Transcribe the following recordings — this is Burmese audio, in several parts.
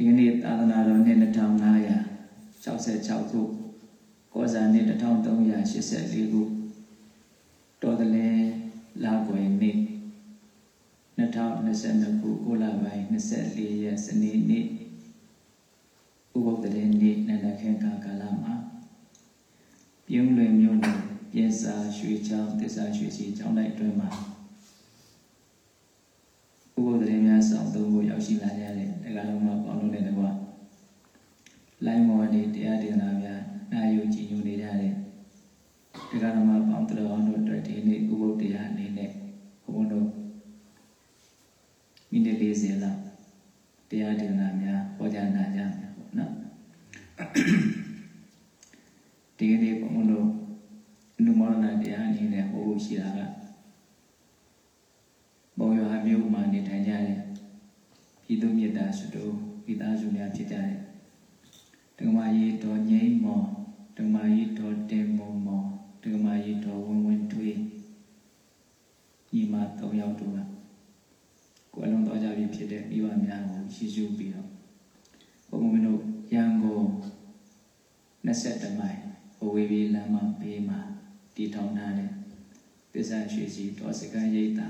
ဒီကနေ့သာသနာတော်နှစ်2566ခုကောဇာနှစ်1384ခုတော်တလဲလာကွယ်နေ့2022ခုကိုလပိုင်း24ရက်စနေနေ့ဥပုသ္တရေနေ့နန္ဒခေခါကာလမှာပြုံးလွင်မြို့နယ်ပြင်စာရွှေချောင်းတစ္ဆာရွှေစီကျောင်းတိုက်အတွင်းမှာဥပုသ္တရေများဆောင်သုံးဖို့ရောက်ရှိလာကြတဲ့ တရားတော်မှာပေါင်းလို့တဲ့ကွာလိုင်းမော်နေတရားဒေသနာများနာယူကြည်ညိုနေကြတဲ့တရားတော်မှာပေါင်းတော်အောင်တို့အတွက်ဒီနေ့ဥပုသ္တရာအနေနဲ့ဘုန်းတော်မိနစ်40လောက်တရားဒေသနာများဟောကြားနာကြမယ်ပေါ့နော်ဒီကနေ့ဘုန်းတော်အနုမောဒနာတရားအနေနဲ့ဟောဖို့ရှိတာကဘုံရွာမျိုးမှာနေထိုင်ကြတဲ့ပြည်သူမြ တ်တာစုတို့ပြည်သားစုများဖြစ်ကြတဲ့ဓမ္မကြီးတော်ငိမ့်မော်ဓမ္မကြီးတော်တင်မော်မော်ဓမ္မကြီးတော်ဝင်းဝင်းထွေးညီမ၃ယောက်တို့ကကိုယ်လုံးတော်ကြပြီဖြစ်တဲ့မိဘများကိုရှင်းရှုပြီးတော့ဘုံမင်းတို့ရန်ကုန်22မိုင်ဘဝေးလမ်းမဘေးမှာတည်ထောင်ထားတဲ့ပစ္စံရွှေစီတော်စကန်ရိပ်သာ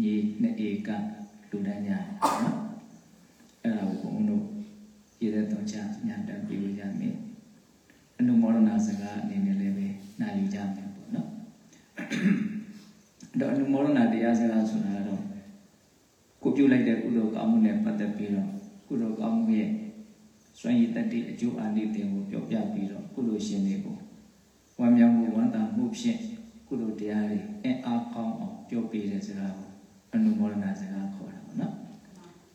မြေနှစ်ဧကလူတန်းညာနော် အဲ့ဒါကိုဘုံတို့ရည်တဲ့တော်ချညာတတ်ပြီးကြမယ်အနုမောဒနာစကားအနေနဲ့လည်းပဲနာယူကြမယ်ပေါ့နော်တော့အနုမောဒနာတရားစကားဆိုတာတော့ကိုပြုလိုက်တဲ့ကုသိုလ်ကောင်းမှုနဲ့ပတ်သက်ပြီးတော့ကုသိုလ်ကောင်းမှုရဲ့စွန့်ရည်တတ္တိအကျိုးအာနိသင်ကိုပြောပြပြီးတော့ကုသိုလ်ရှင်တွေကိုဝမ်းမြောက်မှုဝမ်းသာမှုဖြင့်ကုသိုလ်တရားတွေအင်အားကောင်းအောင်ပြောပြတဲ့စကားကိုအနုမောဒနာစကားခေါ်တာပေါ့နော်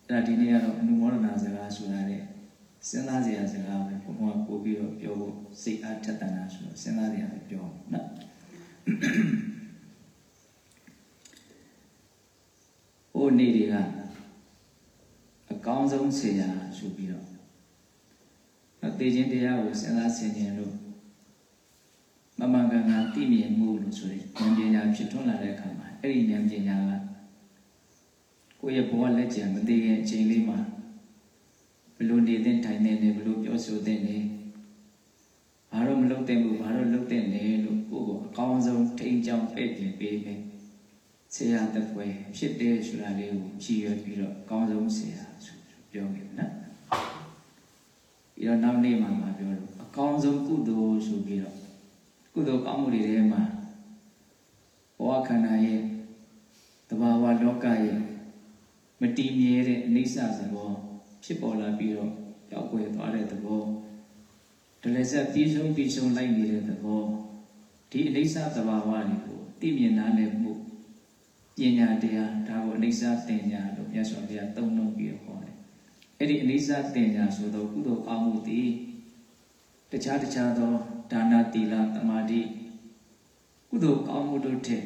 အဲ့ဒါဒီနေ့ကတော့အနုမောဒနာစကားဆိုတာတဲ့စဉ်းစားစရာစကားပဲဘုံကပို့ပြီးတော့ပြောဖို့စိတ်အားထက်သန်တာဆိုတော့စဉ်းစားစရာပဲပြောနော်ဟိုနေ့တွေကအကောင်းဆုံးဆရာဆိုပြီးတော့သေခြင်းတရားကိုစဉ်းစားဆင်ခြင်လို့မမှန်ကန်ကန်သိမြင်မှုလို့ဆိုတဲ့ဉာဏ်ပညာဖြစ်ထွန်းလာတဲ့အခါမှာအဲ့ဒီဉာဏ်ပညာက ကိုယ့်ရဲ့ဘဝလက်ကျန်မသိခင်အချိန်လေးမှာဘလို့နေတဲ့ထိုင်နေနေဘလို့ပြောဆိုတဲ့နေဘာလို့မလုပ်တဲ့ဘူးဘာလို့လုပ်တဲ့နေလို့ကိုယ့်ကိုအကောင်းဆုံးထိန်းချောင်းပဲ့ပြင်ပေးမယ်ဆရာတပွဲဖြစ်တယ်ဆိုတာလေးကိုကြည်ရွယ်ပြီးတော့အကောင်းဆုံးဆရာဆိုပြောခဲ့နော်ပြီးတော့နောက်နေ့မှာမပြောလို့အကောင်းဆုံးကုသိုလ်ဆိုပြီးတော့ကုသိုလ်ကောင်းမှုတွေထဲမှာဘဝခန္ဓာရဲ့တဘာဝလောကရဲ့ မတည်မြဲတဲ့အနိစ္စသဘောဖြစ်ပေါ်လာပြီးတော့ကြောက်ွယ်သွားတဲ့သဘောဒလဆက်ပြီးဆုံးပြီးဆုံးလိုက်နေတဲ့သဘောဒီအနိစ္စသဘာဝတွေကိုသိမြင်နားလည်မှုပညာတရားဒါကိုအနိစ္စတင်ညာလို့မြတ်စွာဘုရားသုံးလုံးပြီးတော့ဟောတယ်အဲ့ဒီအနိစ္စတင်ညာဆိုတော့ကုသိုလ်ကောင်းမှုသည်တခြားတခြားသောဒါနသီလသမာဓိကုသိုလ်ကောင်းမှုတို့ထက်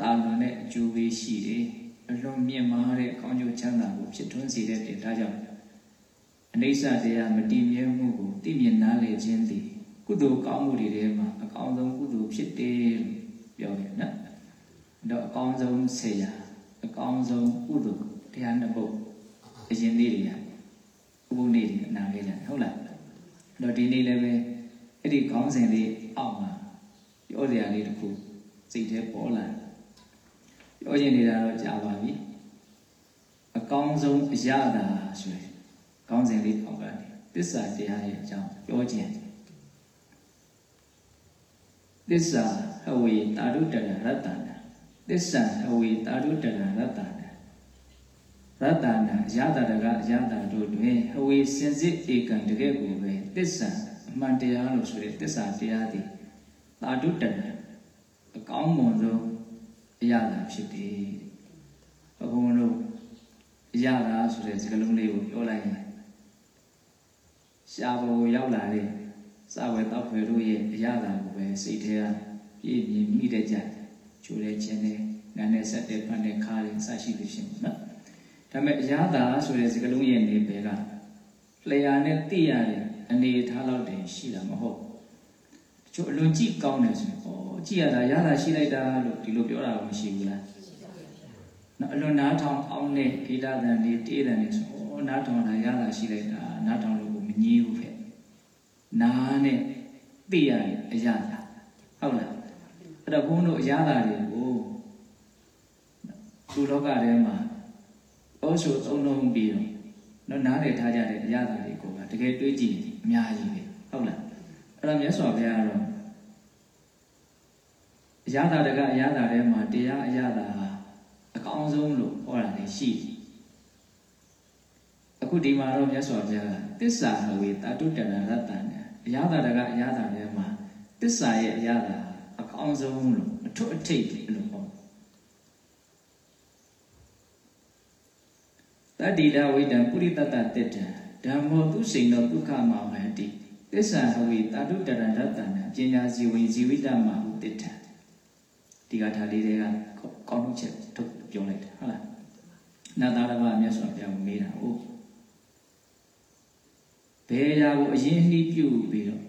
တာလွန်တဲ့အကျိုးပေးရှိတယ် အလွန်မြင့်မားတဲ့ကောင်းကျိုးချမ်းသာကိုဖြစ်ထွန်းစေတဲ့တင်ဒါကြောင့်အနိစ္စတရားမတည်မြဲမှုကိုသိမြင်နားလည်ခြင်းသည်ကုသိုလ်ကောင်းမှုတွေထဲမှာအကောင်းဆုံးကုသိုလ်ဖြစ်တယ်လို့ပြောတယ်နော်တော့အကောင်းဆုံးဆရာအကောင်းဆုံးကုသိုလ်တရားနှစ်ပုဒ်အရင်နေ့တွေကဥပုနေ့တွေအနာခဲ့ကြဟုတ်လားတော့ဒီနေ့လည်းပဲအဲ့ဒီခေါင်းစဉ်လေးအောက်မှာပြောစရာလေးတစ်ခုစိတ်ထဲပေါ်လာ ပြောရင်နေတာတော့ကြာပါပြီအကောင်းဆုံးအရာသာဆိုရင်ခေါင်းစဉ်လေးအောက်ကနေသစ္စာတရားရဲ့အကြောင်းပြောခြင်းသစ္စာဟဝေတာရုတ္တရတ္တနာသစ္စာဟဝေတာရုတ္တရတ္တနာရတ္တနာအရာတာတကအရာတာတို့တွင်ဟဝေစင်စစ်ဧကံတကယ်ကိုပဲသစ္စာအမှန်တရားလို့ဆိုတဲ့သစ္စာတရားသည်တာတုတ္တနာအကောင်းမွန်ဆုံး အရာတာဖြစ်တယ်ဘုန်းတို့အရာတာဆိုတဲ့စကားလုံးလေးကိုပြောလိုက်ရင်ရှားပေါ်ရောက်လာတဲ့စာဝဲတောက်ဖွယ်တို့ရဲ့အရာတာကိုပဲစိတ်ထဲကပြည့်မြင်မိတဲ့ကြချိုးတဲ့ခြင်းနဲ့နာနဲ့ဆက်တဲ့ဖန်တဲ့ခါးတွေစရှိလို့ရှိရင်နော်ဒါပေမဲ့အရာတာဆိုတဲ့စကားလုံးရဲ့နေပယ်ကလျာနဲ့သိရတဲ့အနေထားလောက်တည်းရှိတာမဟုတ်တ ချို့အလွန်ကြည့်ကောင်းတယ်ဆိုရင်ဩကြည့်ရတာရတာရှိလိုက်တာလို့ဒီလိုပြောတာမရှိဘူးလားနော်အလွန်နားထောင်အောင်တဲ့ဂီတတန်လေးတေးတန်လေးဆိုဩနားထောင်တာရရတာရှိလိုက်တာနားထောင်လို့ကိုမငြီးဘူးဖက်နားနဲ့သိရတဲ့အရာသာဟုတ်လားအဲ့တော့ဘုန်းတို့အရာသာတွေကိုသူလောကထဲမှာဩဆိုသုံးလုံးပြီးတော့နော်နားလည်ထားကြတဲ့အရာသာတွေကိုကတကယ်တွေးကြည့်အများကြီးပဲဟုတ်လား အဲ့တော့မြတ်စွာဘုရားကတော့အရာသာတကအရာသာထဲမှာတရားအရာသာအကောင်းဆုံးလို့ဟောတာလည်းရှိတယ်အခုဒီမှာတော့မြတ်စွာဘုရားကတစ္ဆာဝေတာတုတ္တရရတ္တနာအရာသာတကအရာသာထဲမှာတစ္ဆာရဲ့အရာသာအကောင်းဆုံးလို့အထွတ်အထိပ်လို့ဟောတတ္တိဒဝိတံပုရိတတ္တတတ္တဓမ္မောသူစိန်သောဒုက္ခမောဟတိ တစ္ဆာဝေတာတုတ္တရရတ္တနာပညာစီဝေဇီဝိတမဟုတတ္တဒီကထာလေးတွေကကောင်းချက်ထုတ်ပြောလိုက်တာဟုတ်လားနာသာရမမြတ်စွာဘုရားမေးတာဟုတ်ဘယ်ရာကိုအရင်နှီးပြုတ်ပြီးတော့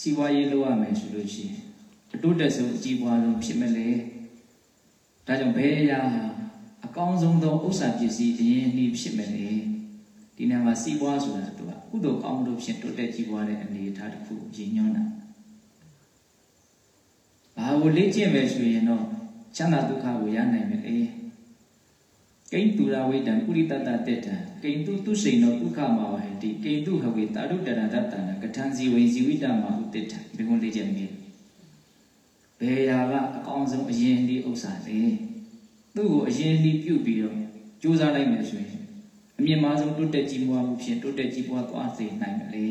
စီဝါရေးလုပ်ရမယ်ဆိုလို့ရှိရင်အတုတက်ဆုံးအကြီးပွားဆုံးဖြစ်မလဲဒါကြောင့်ဘယ်ရာအကောင်းဆုံးသောဥစ္စာပစ္စည်းအရင်နှီးဖြစ်မလဲဒီနေရာမှာစီးပွားဆိုတာသူက ကုသိုလ်ကောင်းမှုဖြစ်တိုးတက်ကြီးပွားတဲ့အနေအထားတစ်ခုရည်ညွှန်းတာဘာကိုလေ့ကျင့်မယ်ဆိုရင်တော့ချမ်းသာဒုက္ခကိုရနိုင်မယ်အေးကိဉ္တူရဝိတံပုရိတတ္တတက်တံကိဉ္တုသူစိန်သောဒုက္ခမဝဟတိကိဉ္တုဟဝေတာရုတ္တရတတ္တနာကထံဇီဝေဇီဝိတမဟုတက်တံဒီကုန်းလေးချက်မြည်ဘယ်ရာကအကောင်းဆုံးအရင်ဒီဥစ္စာလေသူ့ကိုအရင်ဒီပြုတ်ပြီးတော့ကြိုးစားလိုက်မယ်ဆိုရင်အ မြင့်မားဆုံးတိုးတက်ကြီးပွားမှုဖြင့်တိုးတက်ကြီးပွားသွားစေနိုင်တယ်လေ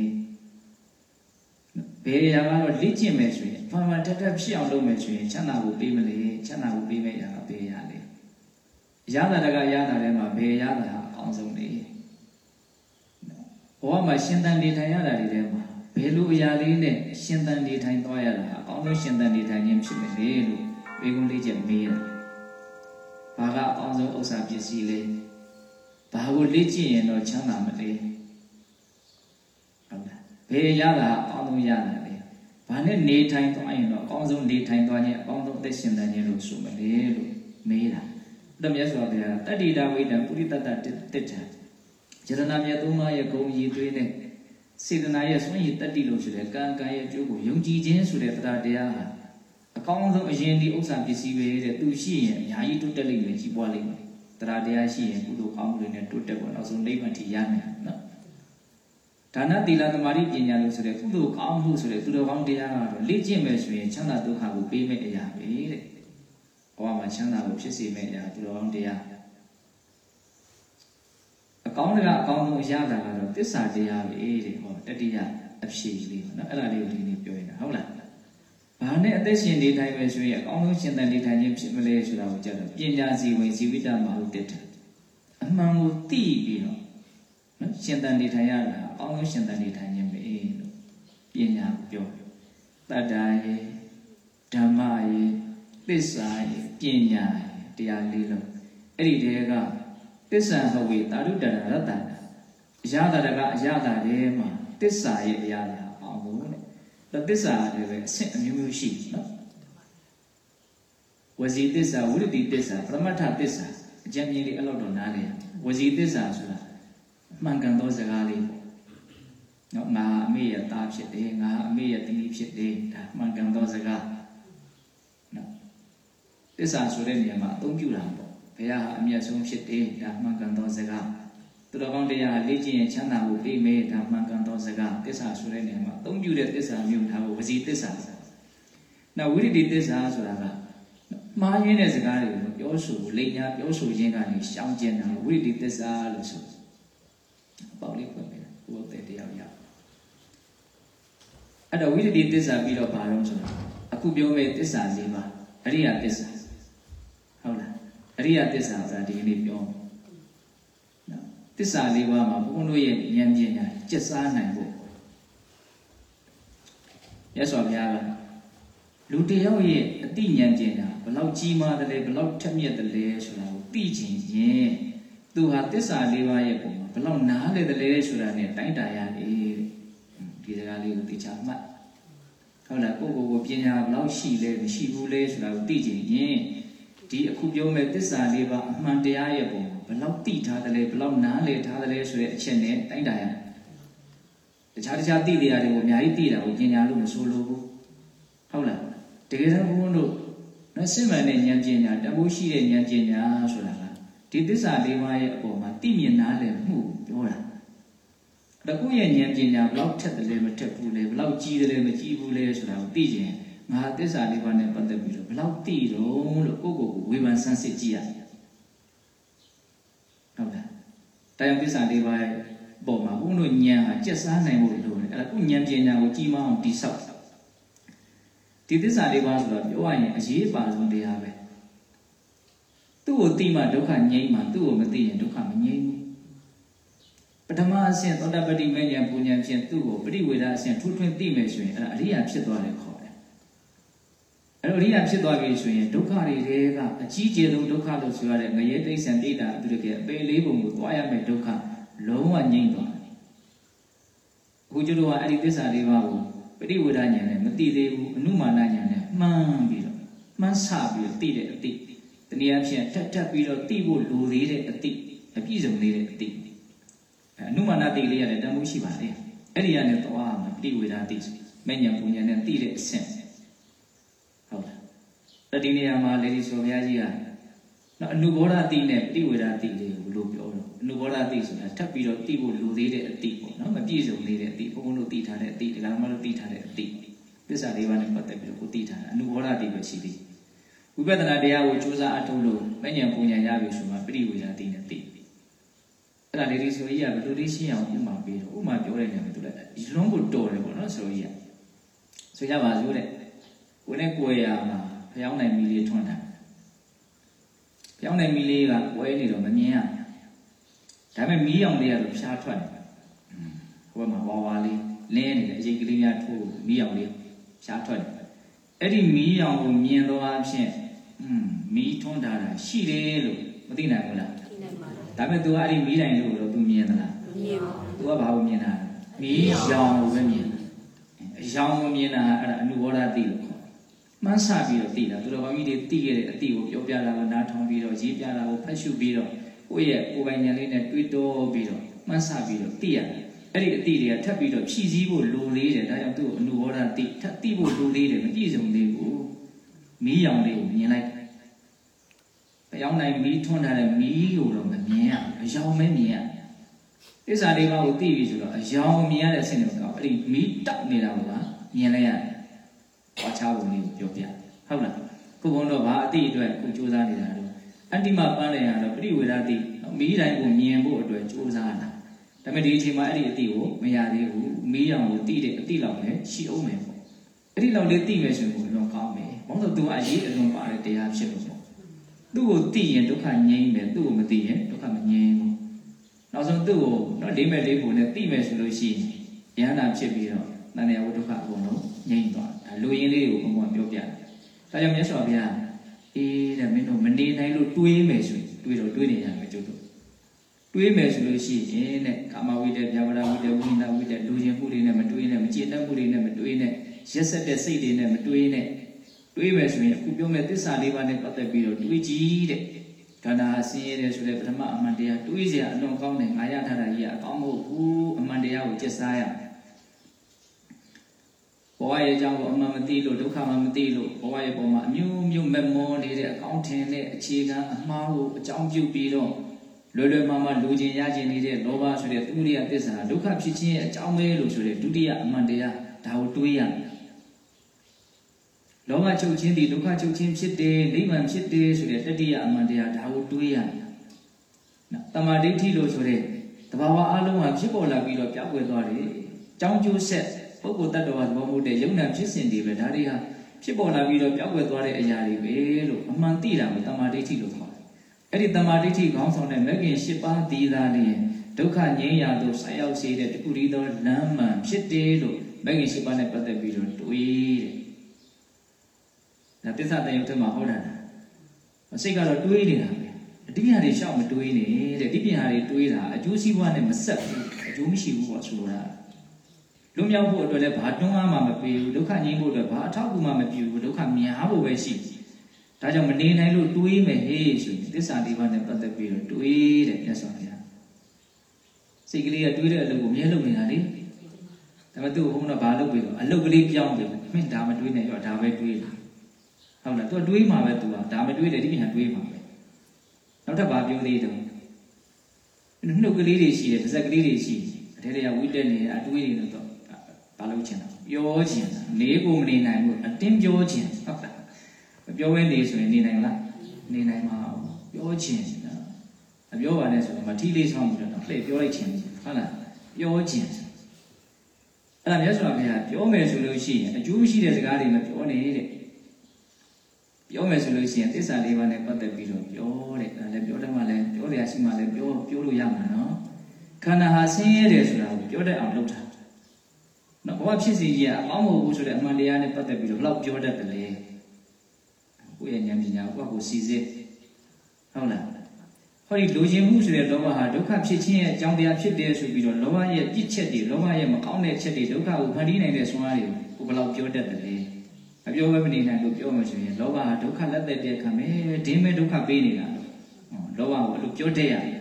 ဘယ်ရာကတော့လေ့ကျင့်မယ်ဆိုရင်ဖန်ဖန်တက်တက်ဖြစ်အောင်လုပ်မယ်ဆိုရင်ချမ်းသာကိုပေးမလေချမ်းသာကိုပေးမဲ့ရာကပေးရလေရတာတကရတာထဲမှာဘယ်ရတာအကောင်းဆုံးလေဘဝမှာရှင်သန်နေထိုင်ရတာတွေထဲမှာဘယ်လိုအရာလေးနဲ့ရှင်သန်နေထိုင်သွားရတာအကောင်းဆုံးရှင်သန်နေထိုင်ခြင်းဖြစ်မလေလို့ဘေကုန်းလေးချက်မေးတာဘာကအကောင်းဆုံးဥစ္စာပစ္စည်းလဲ ဘာကိုလေ့ကျင့်ရင်တော့ချမ်းသာမလဲဟုတ်လားဘယ်ရတာအကောင်းဆုံးရတာလဲဘာနဲ့နေထိုင်သွားရင်တော့အကောင်းဆုံးနေထိုင်သွားခြင်းအကောင်းဆုံးအသက်ရှင်သန်ခြင်းလို့ဆိုမလဲလို့မေးတာတမြတ်စွာဘုရားတတ္တိတာဝိတံပုရိတတ္တတစ်ထံယရဏမြတ်သုံးပါးရဲ့ဂုံရည်သွေးနဲ့စေတနာရဲ့စွန့်ရည်တတ္တိလို့ဆိုတဲ့ကံကံရဲ့အကျိုးကိုယုံကြည်ခြင်းဆိုတဲ့တရားတရားဟာအကောင်းဆုံးအရင်ဒီဥစ္စာပစ္စည်းပဲတဲ့သူရှိရင်အများကြီးတိုးတက်လိမ့်မယ်ကြီးပွားလိမ့်မယ် တရားတရားရှိရင်ကုသိုလ်ကောင်းမှုတွေနဲ့တိုးတက်ဖို့နောက်ဆုံးနိဗ္ဗာန်ထိရမယ်နော်ဒါနသီလသမာဓိပညာလို့ဆိုတဲ့ကုသိုလ်ကောင်းမှုဆိုတဲ့သူတော်ကောင်းတရားကတော့လေ့ကျင့်မယ်ဆိုရင်ချမ်းသာဒုက္ခကိုပေးမဲ့အရာပဲတဲ့ဘဝမှာချမ်းသာကိုဖြစ်စေမဲ့အရာသူတော်ကောင်းတရားအကောင်းတရားအကောင်းဆုံးအရာတာကတော့တစ္ဆာတရားပဲတဲ့ဟောတတိယအဖြေလေးနော်အဲ့ဒါလေးကိုဒီနေ့ပြောရင်ဟုတ်လား ဘာနဲ့အသက်ရှင်နေထိုင်မယ်ဆိုရင်အကောင်းဆုံးရှင်သန်နေထိုင်ခြင်းဖြစ်မလဲဆိုတာကိုကြတော့ပညာစီဝင်ဇီဝိတမဟုတက်တယ်အမှန်ကိုသိပြီးတော့နော်ရှင်သန်နေထိုင်ရတာအကောင်းဆုံးရှင်သန်နေထိုင်ခြင်းပဲလို့ပညာကိုပြောတတ္တာယေဓမ္မယေသစ္စာယေပညာယေတရားလေးလုံးအဲ့ဒီတည်းကသစ္စာဟဝေတာရုတ္တရရတ္တနာအရာတာကအရာတာထဲမှာသစ္စာရဲ့အရာတာအောင်လို့တဲ့ သစ္စာလည်းပဲအဆင့်အမျိုးမျိုးရှိတယ်နော်ဝစီသစ္စာဝိရတိသစ္စာပရမတ္ထသစ္စာအကျဉ်းကြီးလေးအဲ့လောက်တော့နားလည်ဝစီသစ္စာဆိုတာမှန်ကန်သောစကားလေးပေါ့နော်ငါအမေရဲ့သားဖြစ်တယ်ငါအမေရဲ့သမီးဖြစ်တယ်ဒါမှန်ကန်သောစကားနော်သစ္စာဆိုတဲ့နေရာမှာအသုံးပြုတာပေါ့ဘုရားဟာအမြတ်ဆုံးဖြစ်တယ်ဒါမှန်ကန်သောစကား သူတော်ကောင်းတရားလေ့ကျင့်ရင်ချမ်းသာဖို့ပြီးမယ်ဒါမှန်ကန်သောစကားသစ္စာဆိုတဲ့နေရာမှာအသုံးပြုတဲ့သစ္စာမျိုးဒါကိုဝစီသစ္စာနောက်ဝိရတိသစ္စာဆိုတာကမှားရင်းတဲ့စကားတွေကိုပြောဆိုလိမ်ညာပြောဆိုခြင်းကနေရှောင်ကျဉ်တာဝိရတိသစ္စာလို့ဆိုပေါ့လေးပြောပြတယ်ဘုရားတဲ့တရားရအဲ့တော့ဝိရတိသစ္စာပြီးတော့ဘာလို့ဆိုတာအခုပြောမယ့်သစ္စာ၄ပါးအရိယသစ္စာဟုတ်လားအရိယသစ္စာဆိုတာဒီကနေ့ပြောနော် သစ္စာ၄ပါးမှာဘုန်းတို့ရဲ့ဉာဏ်ပညာကျက်စားနိုင်ဖို့ရသော်ဘုရားကလူတယောက်ရဲ့အတိဉာဏ်ကျင်တာဘလောက်ကြီးမားတယ်လဲဘလောက်ထက်မြက်တယ်လဲဆိုတာကိုသိချင်ရင်သူဟာသစ္စာ၄ပါးရဲ့ပုံမှာဘလောက်နားလေတယ်လဲဆိုတာနဲ့တိုင်းတာရတယ်ဒီစကားလေးကိုသိချမှတ်ဟုတ်လားကိုယ့်ကိုယ်ကိုပညာဘလောက်ရှိလဲမရှိဘူးလဲဆိုတာကိုသိချင်ရင် ဒီဒီအခုပြောမဲ့သစ္စာလေးပါအမှန်တရားရဲ့ပုံဘယ်လောက်သိထားတယ်လဲဘယ်လောက်နားလည်ထားတယ်လဲဆိုတဲ့အချက်နဲ့တိုင်းတာရတယ်တခြားတခြားသိတရားတွေကိုအများကြီးသိတာကိုပညာလို့မဆိုလိုဘူးဟုတ်လားတကယ်တော့ဘုန်းဘုန်းတို့နော်စစ်မှန်တဲ့ဉာဏ်ပညာတမိုးရှိတဲ့ဉာဏ်ပညာဆိုတာကဒီသစ္စာလေးပါးရဲ့အပေါ်မှာသိမြင်နားလည်မှုပြောတာတကူရဲ့ဉာဏ်ပညာဘယ်လောက်ထက်တယ်လဲမထက်ဘူးလဲဘယ်လောက်ကြီးတယ်လဲမကြီးဘူးလဲဆိုတာကိုသိခြင်း ငါသစ္စာလေးပါးနဲ့ပတ်သက်ပြီးတော့ဘယ်လောက်သိတော့လို့ကိုယ့်ကိုယ်ကိုဝေဖန်ဆန်းစစ်ကြည့်ရတယ်ဟုတ်လားတရားသစ္စာလေးပါးရဲ့ပေါ်မှာဘုန်းတို့ဉာဏ်ဟာကျက်စားနိုင်ဖို့လိုတယ်အဲ့ဒါကိုဉာဏ်ပညာကိုကြီးမားအောင်တိဆောက်ဒီသစ္စာလေးပါးဆိုတော့ပြောရရင်အရေးပါဆုံးတရားပဲသူ့ကိုသိမှဒုက္ခငြိမ်းမှသူ့ကိုမသိရင်ဒုက္ခမငြိမ်းဘူးပထမအဆင့်သောတာပတိမဉ္ဇဉ်ပူဉ္ဇဉ်ဖြင့်သူ့ကိုပရိဝေဒအဆင့်ထူးထွင်းသိမယ်ဆိုရင်အဲ့ဒါအရိယာဖြစ်သွားတယ်ခေါ်တယ် အဲ့တော့အရိယာဖြစ်သွားပြီဆိုရင်ဒုက္ခတွေတဲကအကြီးကျယ်ဆုံးဒုက္ခလို့ဆိုရတဲ့ငရဲတိဋ္ဌံတိဋ္ဌာသူတို့ကအပေလေးပုံကိုသွားရမယ်ဒုက္ခလုံးဝငြိမ်းသွားတယ်အခုကျတော့အဲ့ဒီသစ္စာလေးပါးကိုပရိဝေဒဉာဏ်နဲ့မသိသေးဘူးအနုမာနဉာဏ်နဲ့မှန်းပြီးတော့မှန်းဆပြီးတော့သိတဲ့အသိတနည်းအားဖြင့်ထက်ထပ်ပြီးတော့သိဖို့လိုသေးတဲ့အသိအပြည့်စုံသေးတဲ့အသိအနုမာနသိလေးရတယ်တန်ဖိုးရှိပါလေအဲ့ဒီကနေသွားမှာပရိဝေဒသိမဉ္ဇဉ်ပူဉ္ဇဉ်နဲ့သိတဲ့အဆင့်ဟုတ်လား အဲ့ဒီနေရာမှာလေဒီဆိုဘုရားကြီးကနော်အနုဘောဓတိနဲ့ပရိဝေဒတိလေးကိုလို့ပြောတော့အနုဘောဓတိဆိုတာထပ်ပြီးတော့သိဖို့လိုသေးတဲ့အသိပေါ့နော်မပြည့်စုံသေးတဲ့အသိဘုန်းဘုန်းတို့သိထားတဲ့အသိဒကာမတို့သိထားတဲ့အသိပစ္စလေးပါးနဲ့ပတ်သက်ပြီးတော့ကိုသိထားတာအနုဘောဓတိပဲရှိသေးဝိပဿနာတရားကိုကြိုးစားအထုတ်လို့မဉ္ဇဉ်ပူဉ္ဇဉ်ရပြီဆိုမှပရိဝေဒတိနဲ့သိအဲ့ဒါလေဒီဆိုကြီးကဘယ်လိုလေးရှင်းအောင်ဥမာပေးတော့ဥမာပြောတဲ့နေရာမှာသူလည်းလွန်းကိုတော်တယ်ပေါ့နော်ဆိုကြီးကဆိုကြပါစို့တဲ့ကိုယ်နဲ့ကိုယ်ရမှာ ဖျောင်းနိုင်မီလေးထွန်းတာဖျောင်းနိုင်မီလေးကဝဲနေတော့မမြင်ရဒါပေမဲ့မီးအောင်လေးကတော့ဖြားထွက်တယ်ဟိုဘက်မှာဝါဝါလေးလင်းနေတယ်အရေးကလေးများထိုးမီးအောင်လေးဖြားထွက်တယ်အဲ့ဒီမီးအောင်ကိုမြင်တော့အဖြစ်อืมမီးထွန်းတာရှိတယ်လို့မသိနိုင်ဘူးလား သိနိုင်ပါလား ဒါပေမဲ့ तू အဲ့ဒီမီးတိုင်လို့တော့ तू မြင်သလား မမြင်ပါဘူး तू ကဘာကိုမြင်တာလဲမီးရောင်ကိုပဲမြင်တာအရောင်ကိုမြင်တာအဲ့ဒါအနုဘောဓသိလို့ခေါ် မှန်းဆပြီးတော့သိတာသူတော်ဘာကြီးတွေသိခဲ့တဲ့အသိကိုပြောပြတာကိုနားထောင်ပြီးတော့ရေးပြတာကိုဖတ်ရှုပြီးတော့ကိုယ့်ရဲ့ကိုယ်ပိုင်ဉာဏ်လေးနဲ့တွေးတောပြီးတော့မှန်းဆပြီးတော့သိရတယ်အဲ့ဒီအသိတွေကထပ်ပြီးတော့ဖြည့်ဆည်းဖို့လိုသေးတယ်ဒါကြောင့်သူ့ကိုအနုဘောဓသိထပ်သိဖို့လိုသေးတယ်မပြည့်စုံသေးဘူးမီးရောင်လေးကိုမြင်လိုက်အယောင်နိုင်မီးထွန်းထားတဲ့မီးကိုတော့မမြင်ရဘူးအယောင်ပဲမြင်ရသစ္စာလေးပါးကိုသိပြီဆိုတော့အယောင်မြင်ရတဲ့အဆင့်တွေကအဲ့ဒီမီးတောက်နေတာကမြင်လိုက်ရတယ်။ ဘာချပုံလေးကိုပြောပြဟုတ်လားခုဘုန်းတော်ဘာအတိအတွက်ခုစူးစမ်းနေတာတော့အတ္တိမပန်းတယ်ရတော့ပြိဝေဒတိမီးတိုင်းကိုမြင်ဖို့အတွက်စူးစမ်းတာဒါပေမဲ့ဒီအချိန်မှာအဲ့ဒီအတိကိုမရသေးဘူးမီးရောင်ကိုတိတဲ့အတိလောက်လည်းရှိအောင်မယ်ပေါ့အဲ့ဒီလောက်လေးတိမယ်ဆိုရင်တော့ကောင်းမယ်ဘာလို့လဲသူကအရေးအလွန်ပါတဲ့တရားဖြစ်လို့ပေါ့သူ့ကိုသိရင်ဒုက္ခငြိမ်းမယ်သူ့ကိုမသိရင်ဒုက္ခမငြိမ်းဘူးနောက်ဆုံးသူ့ကိုတော့လေးမဲ့လေးကိုနဲ့သိမယ်ဆိုလို့ရှိရင်ယန္တာဖြစ်ပြီးတော့တဏှာဝဒုက္ခအကုန်လုံးငြိမ်းသွားဒါ လူရင်းလေးကိုဘုံဘုံပြောပြတယ်ဒါကြောင့်မြတ်စွာဘုရားအေးတဲ့မင်းတို့မနေနိုင်လို့တွေးမယ်ဆိုရင်တွေးတော့တွေးနေရမယ်ကျုပ်တို့တွေးမယ်ဆိုလို့ရှိရင်တဲ့ကာမဝိတ္တဗျာပါဒဝိတ္တဝိညာဝိတ္တလူချင်းမှုတွေနဲ့မတွေးနဲ့မကျေနပ်မှုတွေနဲ့မတွေးနဲ့ရက်ဆက်တဲ့စိတ်တွေနဲ့မတွေးနဲ့တွေးမယ်ဆိုရင်အခုပြောမဲ့သစ္စာလေးပါးနဲ့ပတ်သက်ပြီးတော့တွေးကြည့်တဲ့ခန္ဓာဆင်းရဲတယ်ဆိုတဲ့ပထမအမှန်တရားတွေးစရာအလွန်ကောင်းတယ်ငါရထားတာကြီးကအကောင်းမဟုတ်ဘူးအမှန်တရားကိုကျက်စားရမယ် ဘဝရဲ့အကြောင်းကိုအမှန်မသိလို့ဒုက္ခမှမသိလို့ဘဝရဲ့ပုံမှာအမျိုးမျိုးမမောနေတဲ့အကောင့်ထင်တဲ့အခြေခံအမှားကိုအကြောင်းပြုပြီးတော့လွယ်လွယ်မှားမှားလူချင်းရချင်းနေတဲ့လောဘဆိုတဲ့သူရိယသစ္စာဒုက္ခဖြစ်ခြင်းရဲ့အကြောင်းပဲလို့ဆိုတဲ့ဒုတိယအမှန်တရားဒါကိုတွေးရမယ်လောဘချုပ်ခြင်းဒီဒုက္ခချုပ်ခြင်းဖြစ်တယ်နိဗ္ဗာန်ဖြစ်တယ်ဆိုတဲ့တတိယအမှန်တရားဒါကိုတွေးရမယ်နော်တမာဒိဋ္ဌိလို့ဆိုတဲ့တဘာဝအလုံးဟာဖြစ်ပေါ်လာပြီးတော့ပြောက်ွယ်သွားတယ်ကြောင်းကျိုးဆက် ပုဂ္ဂိုလ်တ attva သဘောမှုတဲ့ယုံနာဖြစ်စဉ်တွေပဲဒါတွေဟာဖြစ်ပေါ်လာပြီးတော့ပြောက်ွယ်သွားတဲ့အရာတွေပဲလို့အမှန်သိတာကိုတမာဒိဋ္ဌိလို့ခေါ်တယ်အဲ့ဒီတမာဒိဋ္ဌိခေါင်းဆောင်တဲ့မဂ္ဂင်၈ပါးဒီသာလျင်ဒုက္ခငြိမ်းရာသို့ဆက်ရောက်စေတဲ့တခုတည်းသောလမ်းမှန်ဖြစ်တယ်လို့မဂ္ဂင်၈ပါးနဲ့ပတ်သက်ပြီးတော့တွေးတဲ့ဒါသစ္စာတယုတ်ထဲမှာဟောတာလားစိတ်ကတော့တွေးနေတာပဲအတိအဟာတွေရှောက်မတွေးနေတဲ့ဒီပြင်ဟာတွေတွေးတာအကျိုးစီးပွားနဲ့မဆက်ဘူးအကျိုးမရှိဘူးပေါ့ဆိုလိုတာ လွတ်မြောက်ဖို့အတွက်လည်းဘာတွန်းအားမှမပေးဘူးဒုက္ခငြိမ်းဖို့အတွက်ဘာအထောက်အကူမှမပြုဘူးဒုက္ခမြင်အားဖို့ပဲရှိတယ်ဒါကြောင့်မနေနိုင်လို့တွေးမယ်ဟေးဆိုရင်သစ္စာလေးပါးနဲ့ပတ်သက်ပြီးတော့တွေးတယ်မြတ်စွာဘုရားစိတ်ကလေးကတွေးတဲ့အလုပ်ကိုမြဲလုပ်နေတာလေဒါပေမဲ့သူ့ဘုန်းတော်ဘာလုပ်ပြီးတော့အလုပ်ကလေးပြောင်းတယ်မင်းဒါမတွေးနဲ့ရောဒါပဲတွေးတာဟုတ်လားသူတွေးမှာပဲသူကဒါမတွေးတယ်ဒီပြန်တွေးမှာပဲနောက်ထပ်ဘာပြောသေးတယ်နှုတ်ကလေးတွေရှိတယ်ပါးစပ်ကလေးတွေရှိတယ်အထဲတွေကဝိတက်နေအတွေးတွေတော့ ဘာလုပ်ချင်တာပြောချင်တာနေကိုမနေနိုင်ဘူးအတင်းပြောချင်ဟုတ်လားမပြောဘဲနေဆိုရင်နေနိုင်လားနေနိုင်မှာပြောချင်တာအပြောပါနဲ့ဆိုတော့မထီလေးဆောင်ပြီးတော့လှည့်ပြောလိုက်ချင်ဟုတ်လားပြောချင်အဲ့ဒါမြတ်စွာဘုရားပြောမယ်ဆိုလို့ရှိရင်အကျိုးရှိတဲ့စကားတွေမပြောနဲ့တဲ့ပြောမယ်ဆိုလို့ရှိရင်သစ္စာလေးပါးနဲ့ပတ်သက်ပြီးတော့ပြောတဲ့ဒါလည်းပြောတတ်မှလည်းပြောရရှိမှလည်းပြောပြောလို့ရမှာနော်ခန္ဓာဟာဆင်းရဲတယ်ဆိုတာကိုပြောတတ်အောင်လုပ်တာ နော်ဘဝဖြစ်စီကြီးကအပေါင်းမဟုတ်ဘူးဆိုတဲ့အမှန်တရားနဲ့ပတ်သက်ပြီးတော့ဘယ်လောက်ပြောတတ်တယ်လဲကိုယ့်ရဲ့ဉာဏ်ပညာကိုယ့်ကိုစီစစ်ဟုတ်လားဟောဒီလူချင်းမှုဆိုတဲ့လောဘဟာဒုက္ခဖြစ်ခြင်းရဲ့အကြောင်းတရားဖြစ်တယ်ဆိုပြီးတော့လောဘရဲ့ပြစ်ချက်တွေလောဘရဲ့မကောင်းတဲ့ချက်တွေဒုက္ခကိုဖန်တီးနိုင်တဲ့ဆွမ်းအားတွေကိုဘယ်လောက်ပြောတတ်တယ်လဲမပြောဘဲမနေနိုင်လို့ပြောမှဆိုရင်လောဘဟာဒုက္ခလက်သက်တဲ့ခံမယ်ဒင်းမဲ့ဒုက္ခပေးနေတာလို့လောဘကိုအဲ့လိုပြောတတ်ရတယ်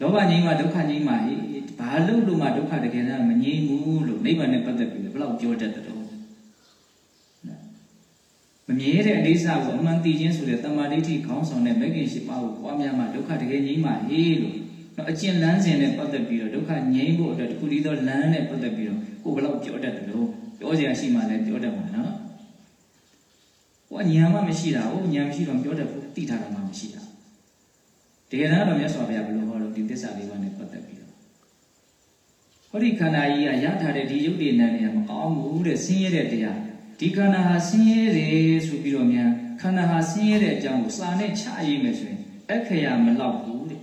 လောဘငြိမ်းမှဒုက္ခငြိမ်းမှဟိ ဘာလို့လို့မှဒုက္ခတကယ်တော့မငြိမ်းဘူးလို့နိဗ္ဗာန်နဲ့ပတ်သက်ပြီးဘယ်လောက်ပြောတတ်တယ်တော့မမြဲတဲ့အလေးစားကိုအမှန်သိခြင်းဆိုတဲ့တမ္မာဒိဋ္ဌိခေါင်းဆောင်တဲ့မဂ္ဂင်ရှိပါကိုပွားများမှဒုက္ခတကယ်ငြိမ်းမှဟေးလို့တော့အကျင့်လန်းစဉ်နဲ့ပတ်သက်ပြီးတော့ဒုက္ခငြိမ်းဖို့အတွက်တခုတည်းသောလမ်းနဲ့ပတ်သက်ပြီးတော့ကိုယ်ဘယ်လောက်ပြောတတ်တယ်လို့ပြောစရာရှိမှလည်းပြောတတ်မှာနော်ဟိုညာမှမရှိတာဟိုညာမရှိတော့ပြောတတ်ဘူးသိထားတာမှမရှိတာတကယ်တော့မြတ်စွာဘုရားဘယ်လိုဟောလို့ဒီသစ္စာလေးပါးနဲ့ပတ်သက်ပြီးတော့ ဟောဒီခန္ဓာကြီးကရထားတဲ့ဒီယုတ်တည်နံနေမကောင်းဘူးတဲ့ဆင်းရဲတဲ့တရားဒီခန္ဓာဟာဆင်းရဲတယ်ဆိုပြီးတော့များခန္ဓာဟာဆင်းရဲတဲ့အကြောင်းကိုစာနဲ့ချရေးမယ်ဆိုရင်အခရာမလောက်ဘူးတဲ့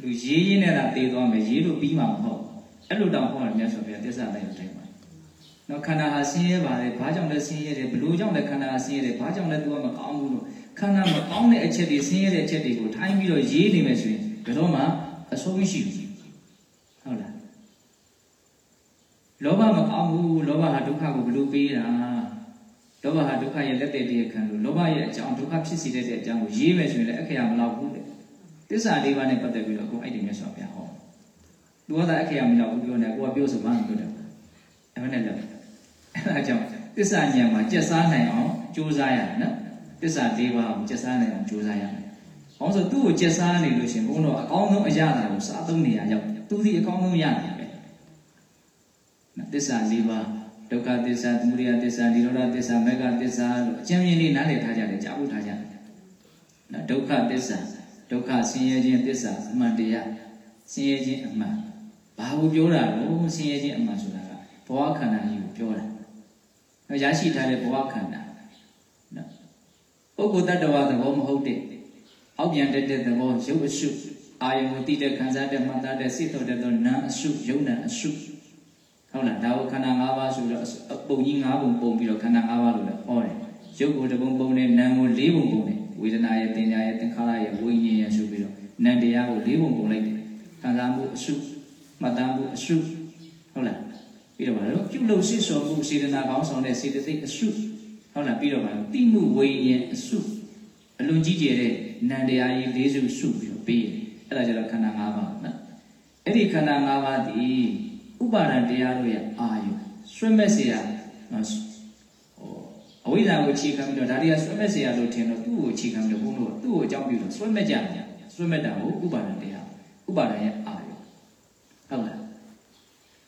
လူရေးရင်းနဲ့သာတည်သွားမယ်ရေးလို့ပြီးမှာမဟုတ်အဲ့လိုတောင်ဟောတယ်မြတ်စွာဘုရားသစ္စာလိုက်တိုင်းပါနော်ခန္ဓာဟာဆင်းရဲပါတယ်ဘာကြောင့်လဲဆင်းရဲတယ်ဘလို့ကြောင့်လဲခန္ဓာဟာဆင်းရဲတယ်ဘာကြောင့်လဲသူကမကောင်းဘူးလို့ခန္ဓာမကောင်းတဲ့အချက်တွေဆင်းရဲတဲ့အချက်တွေကိုထိုင်းပြီးတော့ရေးနေမယ်ဆိုရင်ဘယ်တော့မှအဆုံးမရှိဘူးဟုတ်လား လောဘမကောင်းဘူးလောဘဟာဒုက္ခကိုဘလို့ပေးတာလောဘဟာဒုက္ခရဲ့လက်တဲ့တရားခံလို့လောဘရဲ့အကြောင်းဒုက္ခဖြစ်စေတဲ့အကြောင်းကိုရေးမယ်ဆိုရင်လည်းအခရာမလောက်ဘူးတဲ့သစ္စာလေးပါးနဲ့ပတ်သက်ပြီးတော့ကိုအဲ့ဒီမြတ်စွာဘုရားဟောသူကသာအခရာမလောက်ဘူးပြောနေကိုကပြောဆိုမှမပြောတယ်အဲ့မနဲ့လည်းအဲ့ဒါကြောင့်သစ္စာဉာဏ်မှာကျက်စားနိုင်အောင်ကြိုးစားရတယ်နော်သစ္စာလေးပါးကိုကျက်စားနိုင်အောင်ကြိုးစားရတယ်။ဘာလို့ဆိုသူ့ကိုကျက်စားနေလို့ရှင်ဘုန်းတော်အကောင်းဆုံးအရာတာကိုစားသုံးနေရရောက်သူဒီအကောင်းဆုံးရတယ်ပဲ။ သစ္စာလေးပါးဒုက္ခသစ္စာသမုဒယသစ္စာនិရောဓသစ္စာမေဃသစ္စာလို့အကျဉ်းမြင်လေးနားလည်ထားကြတယ်ကြားဖို့ထားကြတယ်။နော်ဒုက္ခသစ္စာဒုက္ခဆင်းရဲခြင်းသစ္စာအမှန်တရားဆင်းရဲခြင်းအမှန်ဘာကိုပြောတာလို့ဆင်းရဲခြင်းအမှန်ဆိုတာကဘဝခန္ဓာကြီးကိုပြောတာ။နော်ရရှိထားတဲ့ဘဝခန္ဓာနော်ပုဂ္ဂိုလ်တ attva သဘောမဟုတ်တဲ့အောက်ပြန်တက်တဲ့သဘောရုပ်အရှုအာယုံကိုတိတဲ့ခံစားတဲ့မှတ်သားတဲ့စိတ်တော်တဲ့နာအရှုယုံနာအရှု ဟုတ်လားဒါကိုခန္ဓာ၅ပါးဆိုတော့ပုံကြီး၅ပုံပုံပြီးတော့ခန္ဓာ၅ပါးလို့လည်းဟောတယ်ရုပ်ကိုတစ်ပုံပုံနဲ့နာမ်ကို၄ပုံပုံနဲ့ဝေဒနာရဲ့သင်ညာရဲ့သင်္ခါရရဲ့ဝိညာဉ်ရဲ့ဆိုပြီးတော့နံတရားကို၄ပုံပုံလိုက်တယ်ခံစားမှုအရှုမှတ်သားမှုအရှုဟုတ်လားပြီးတော့ဘာလို့ပြုလုပ်ရှိစောမှုစေတနာကောင်းဆောင်တဲ့စေတသိက်အရှုဟုတ်လားပြီးတော့ဘာလို့တိမှုဝိညာဉ်အရှုအလွန်ကြီးကျယ်တဲ့နံတရားကြီး၄စုရှုပြီးတော့ပြီးတယ်အဲ့ဒါကြတော့ခန္ဓာ၅ပါးနော်အဲ့ဒီခန္ဓာ၅ပါးဒီ ဥပါဒံတရားတို့ရဲ့အာယုဆွဲမဲ့เสียဟိုအဝိဇ္ဇာကိုခြေခံပြီးတော့ဒါတွေကဆွဲမဲ့เสียလို့ထင်တော့သူ့ကိုခြေခံပြီးတော့ဘုန်းတော်သူ့ကိုအကြောင်းပြုတော့ဆွဲမဲ့ကြတယ်ဆွဲမဲ့တာကိုဥပါဒံတရားဥပါဒံရဲ့အာယုဟုတ်လား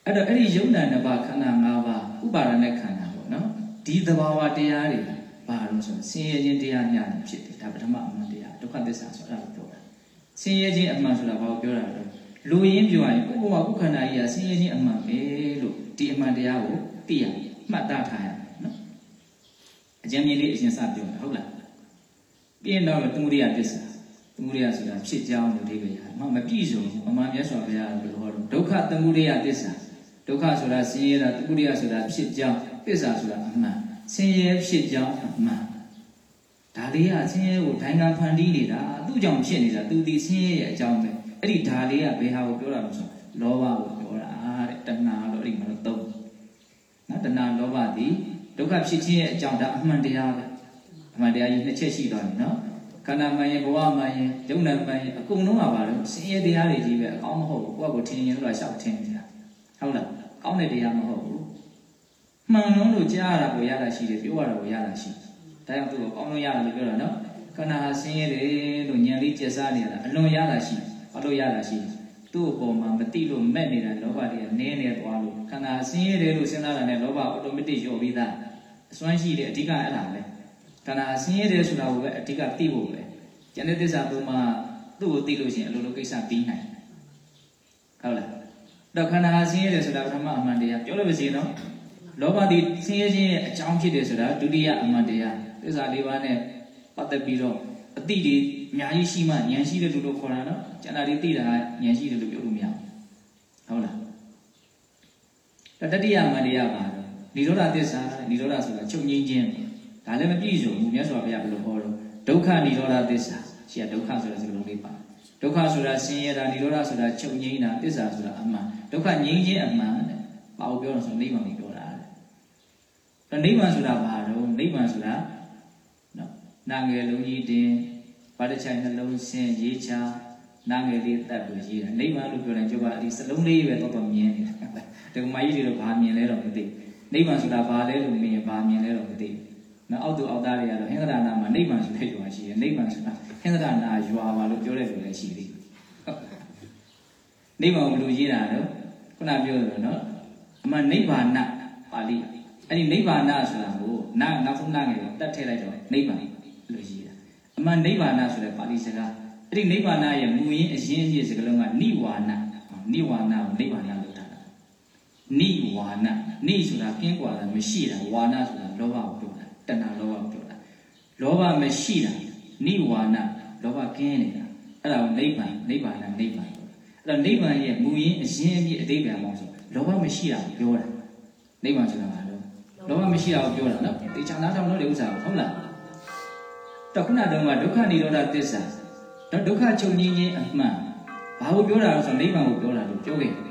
အဲ့တော့အဲ့ဒီယုံနာနှစ်ပါးခန္ဓာ၅ပါးဥပါဒံနဲ့ခန္ဓာပေါ့နော်ဒီသဘာဝတရားတွေဘာလို့ဆိုဆင်းရဲခြင်းတရားများဖြစ်တယ်ဒါပထမအမှန်တရားဒုက္ခသစ္စာဆိုတာကိုပြောတာဆင်းရဲခြင်းအမှန်ဆိုတာဘာကိုပြောတာလဲ လူရင်းပြောရင်ကိုယ့်ဘဝကိုယ်ခန္ဓာကြီးကဆင်းရဲခြင်းအမှန်ပဲလို့ဒီအမှန်တရားကိုသိရမှတ်သားထားရနော်အကျဉ်းမြင်လေးအရင်စပြောတာဟုတ်လားပြီးရင်တော့သမုဒိယသစ္စာသမုဒိယဆိုတာဖြစ်ကြောင်းလို့ဒီပဲရတယ်မမပြည့်စုံဘူးအမှန်မြတ်စွာဘုရားကဘယ်လိုဟောတော့ဒုက္ခသမုဒိယသစ္စာဒုက္ခဆိုတာဆင်းရဲတာသမုဒိယဆိုတာဖြစ်ကြောင်းသစ္စာဆိုတာအမှန်ဆင်းရဲဖြစ်ကြောင်းအမှန်ဒါလေးကဆင်းရဲကိုဒိုင်ကဖန်တီးနေတာသူ့ကြောင့်ဖြစ်နေတာသူဒီဆင်းရဲရဲ့အကြောင်းပဲ အဲ့ဒီဓာလေးကဘယ်ဟာကိုပြောတာလို့ဆိုလောဘကိုပြောတာတဲ့တဏှာလို့အဲ့ဒီမှာတော့သုံးနော်တဏှာလောဘသည်ဒုက္ခဖြစ်ခြင်းရဲ့အကြောင်းဒါအမှန်တရားပဲအမှန်တရားကြီးနှစ်ချက်ရှိသွားပြီနော်ခန္ဓာမှန်ရင်ဘဝမှန်ရင်ယုံနာမှန်ရင်အကုန်လုံးကပါတော့ဆင်းရဲတရားတွေကြီးပဲအကောင်းမဟုတ်ဘူးကိုယ့်ကိုထင်ရင်လို့ရှောက်ထင်နေတာဟုတ်လားကောင်းတဲ့တရားမဟုတ်ဘူးမှန်လုံးလို့ကြားရတာကိုရတာရှိတယ်ပြောရတာကိုရတာရှိတယ်ဒါကြောင့်သူ့ကိုကောင်းလို့ရတယ်လို့ပြောတာနော်ခန္ဓာဟာဆင်းရဲတယ်လို့ဉာဏ်လေးကျက်စားနေတာအလွန်ရတာရှိ ဘာလို့ရတာရှိသူ့အပေါ်မှာမတိလို့မဲ့နေတာလောဘတွေကနည်းနေသွားလို့ခန္ဓာဆင်းရဲတယ်လို့စဉ်းစားတာနဲ့လောဘအော်တိုမက်တစ်ရောပြီးသားအစွမ်းရှိတယ်အဓိကအဲ့ဒါပဲခန္ဓာဆင်းရဲတယ်ဆိုတာကိုပဲအဓိကသိဖို့ပဲကျန်တဲ့သစ္စာပုံမှာသူ့ကိုသိလို့ရှိရင်အလိုလိုကိစ္စပြီးနိုင်ဟုတ်လားတော့ခန္ဓာဆင်းရဲတယ်ဆိုတာပထမအမှန်တရားပြောလို့ပါစေနော်လောဘဒီဆင်းရဲခြင်းရဲ့အကြောင်းဖြစ်တယ်ဆိုတာဒုတိယအမှန်တရားသစ္စာလေးပါးနဲ့ပတ်သက်ပြီးတော့အတိတွေ အများကြီးရှိမှဉာဏ်ရှိတဲ့လူတို့ခေါ်တာနော်ကျန်တာတွေသိတာဉာဏ်ရှိတယ်လို့ပြောလို့မရဘူးဟုတ်လားဒါတတိယမတရားပါတော့និရောဓသစ္စာនិရောဓဆိုတာချုပ်ငြိမ်းခြင်းဒါလည်းမပြည့်စုံဘူးမြတ်စွာဘုရားဘယ်လိုဟောတော့ဒုက္ခនិရောဓသစ္စာရှိရဒုက္ခဆိုတဲ့စကားလုံးလေးပါဒုက္ခဆိုတာဆင်းရဲတာនិရောဓဆိုတာချုပ်ငြိမ်းတာသစ္စာဆိုတာအမှန်ဒုက္ခငြိမ်းခြင်းအမှန်တဲ့ဘာကိုပြောလို့ဆိုနိဗ္ဗာန်ကိုပြောတာတဲ့ဒါနိဗ္ဗာန်ဆိုတာဘာတော့နိဗ္ဗာန်ဆိုတာနော်နာငယ်လုံးကြီးတင် ပါတချိုင်နှလုံးဆင်းရေးချနာငယ်လေးတတ်ပြီးရေးတာနိဗ္ဗာန်လို့ပြောရင်ကျုပ်ကဒီစလုံးလေးပဲတော့တော့မြင်နေတာဒီမကြီးတွေတော့ဘာမြင်လဲတော့မသိနိဗ္ဗာန်ဆိုတာဘာလဲလို့မြင်ရင်ဘာမြင်လဲတော့မသိနော်အောက်သူအောက်သားတွေကတော့ဟင်္ဂဒနာမှာနိဗ္ဗာန်ဆိုတဲ့ရွာရှိတယ်နိဗ္ဗာန်ဆိုတာဟင်္ဂဒနာရွာပါလို့ပြောတဲ့လူလည်းရှိသေးတယ်နိဗ္ဗာန်ဘယ်လိုရေးတာတော့ခုနပြောတယ်နော်အမှနိဗ္ဗာန်ပါဠိအဲ့ဒီနိဗ္ဗာန်ဆိုတာကိုနာနောက်ဆုံးနာငယ်ကိုတတ်ထည့်လိုက်တော့နိဗ္ဗာန်လို့ရေးတာ အမှနိဗ္ဗာန်ဆိုတဲ့ပါဠိစကားအဲ့ဒီနိဗ္ဗာန်ရဲ့မူရင်းအရင်းအမြစ်စကားလုံးကနိဝါဏနိဝါဏကိုနိဗ္ဗာန်လို့ထားတာနိဝါဏနိဆိုတာကင်းကွာတာမရှိတာဝါဏဆိုတာလောဘကိုပြောတာတဏှာလောဘကိုပြောတာလောဘမရှိတာနိဝါဏလောဘကင်းနေတာအဲ့ဒါကိုနိဗ္ဗာန်နိဗ္ဗာန်နိဗ္ဗာန်အဲ့တော့နိဗ္ဗာန်ရဲ့မူရင်းအရင်းအမြစ်အတိတ်ပြန်အောင်ဆိုလောဘမရှိတာကိုပြောတာနိဗ္ဗာန်ဆိုတာဘာလို့လောဘမရှိတာကိုပြောတာနော်တေချာနာတောင်လို့လေဥစ္စာဟုတ်လား တော့ခုနတုန်းကဒုက္ခនិရောဓသစ္စာတော့ဒုက္ခချုပ်ငြိမ်းခြင်းအမှန်ဘာကိုပြောတာလဲဆိုတော့နိဗ္ဗာန်ကိုပြောတာလို့ပြောခဲ့တယ်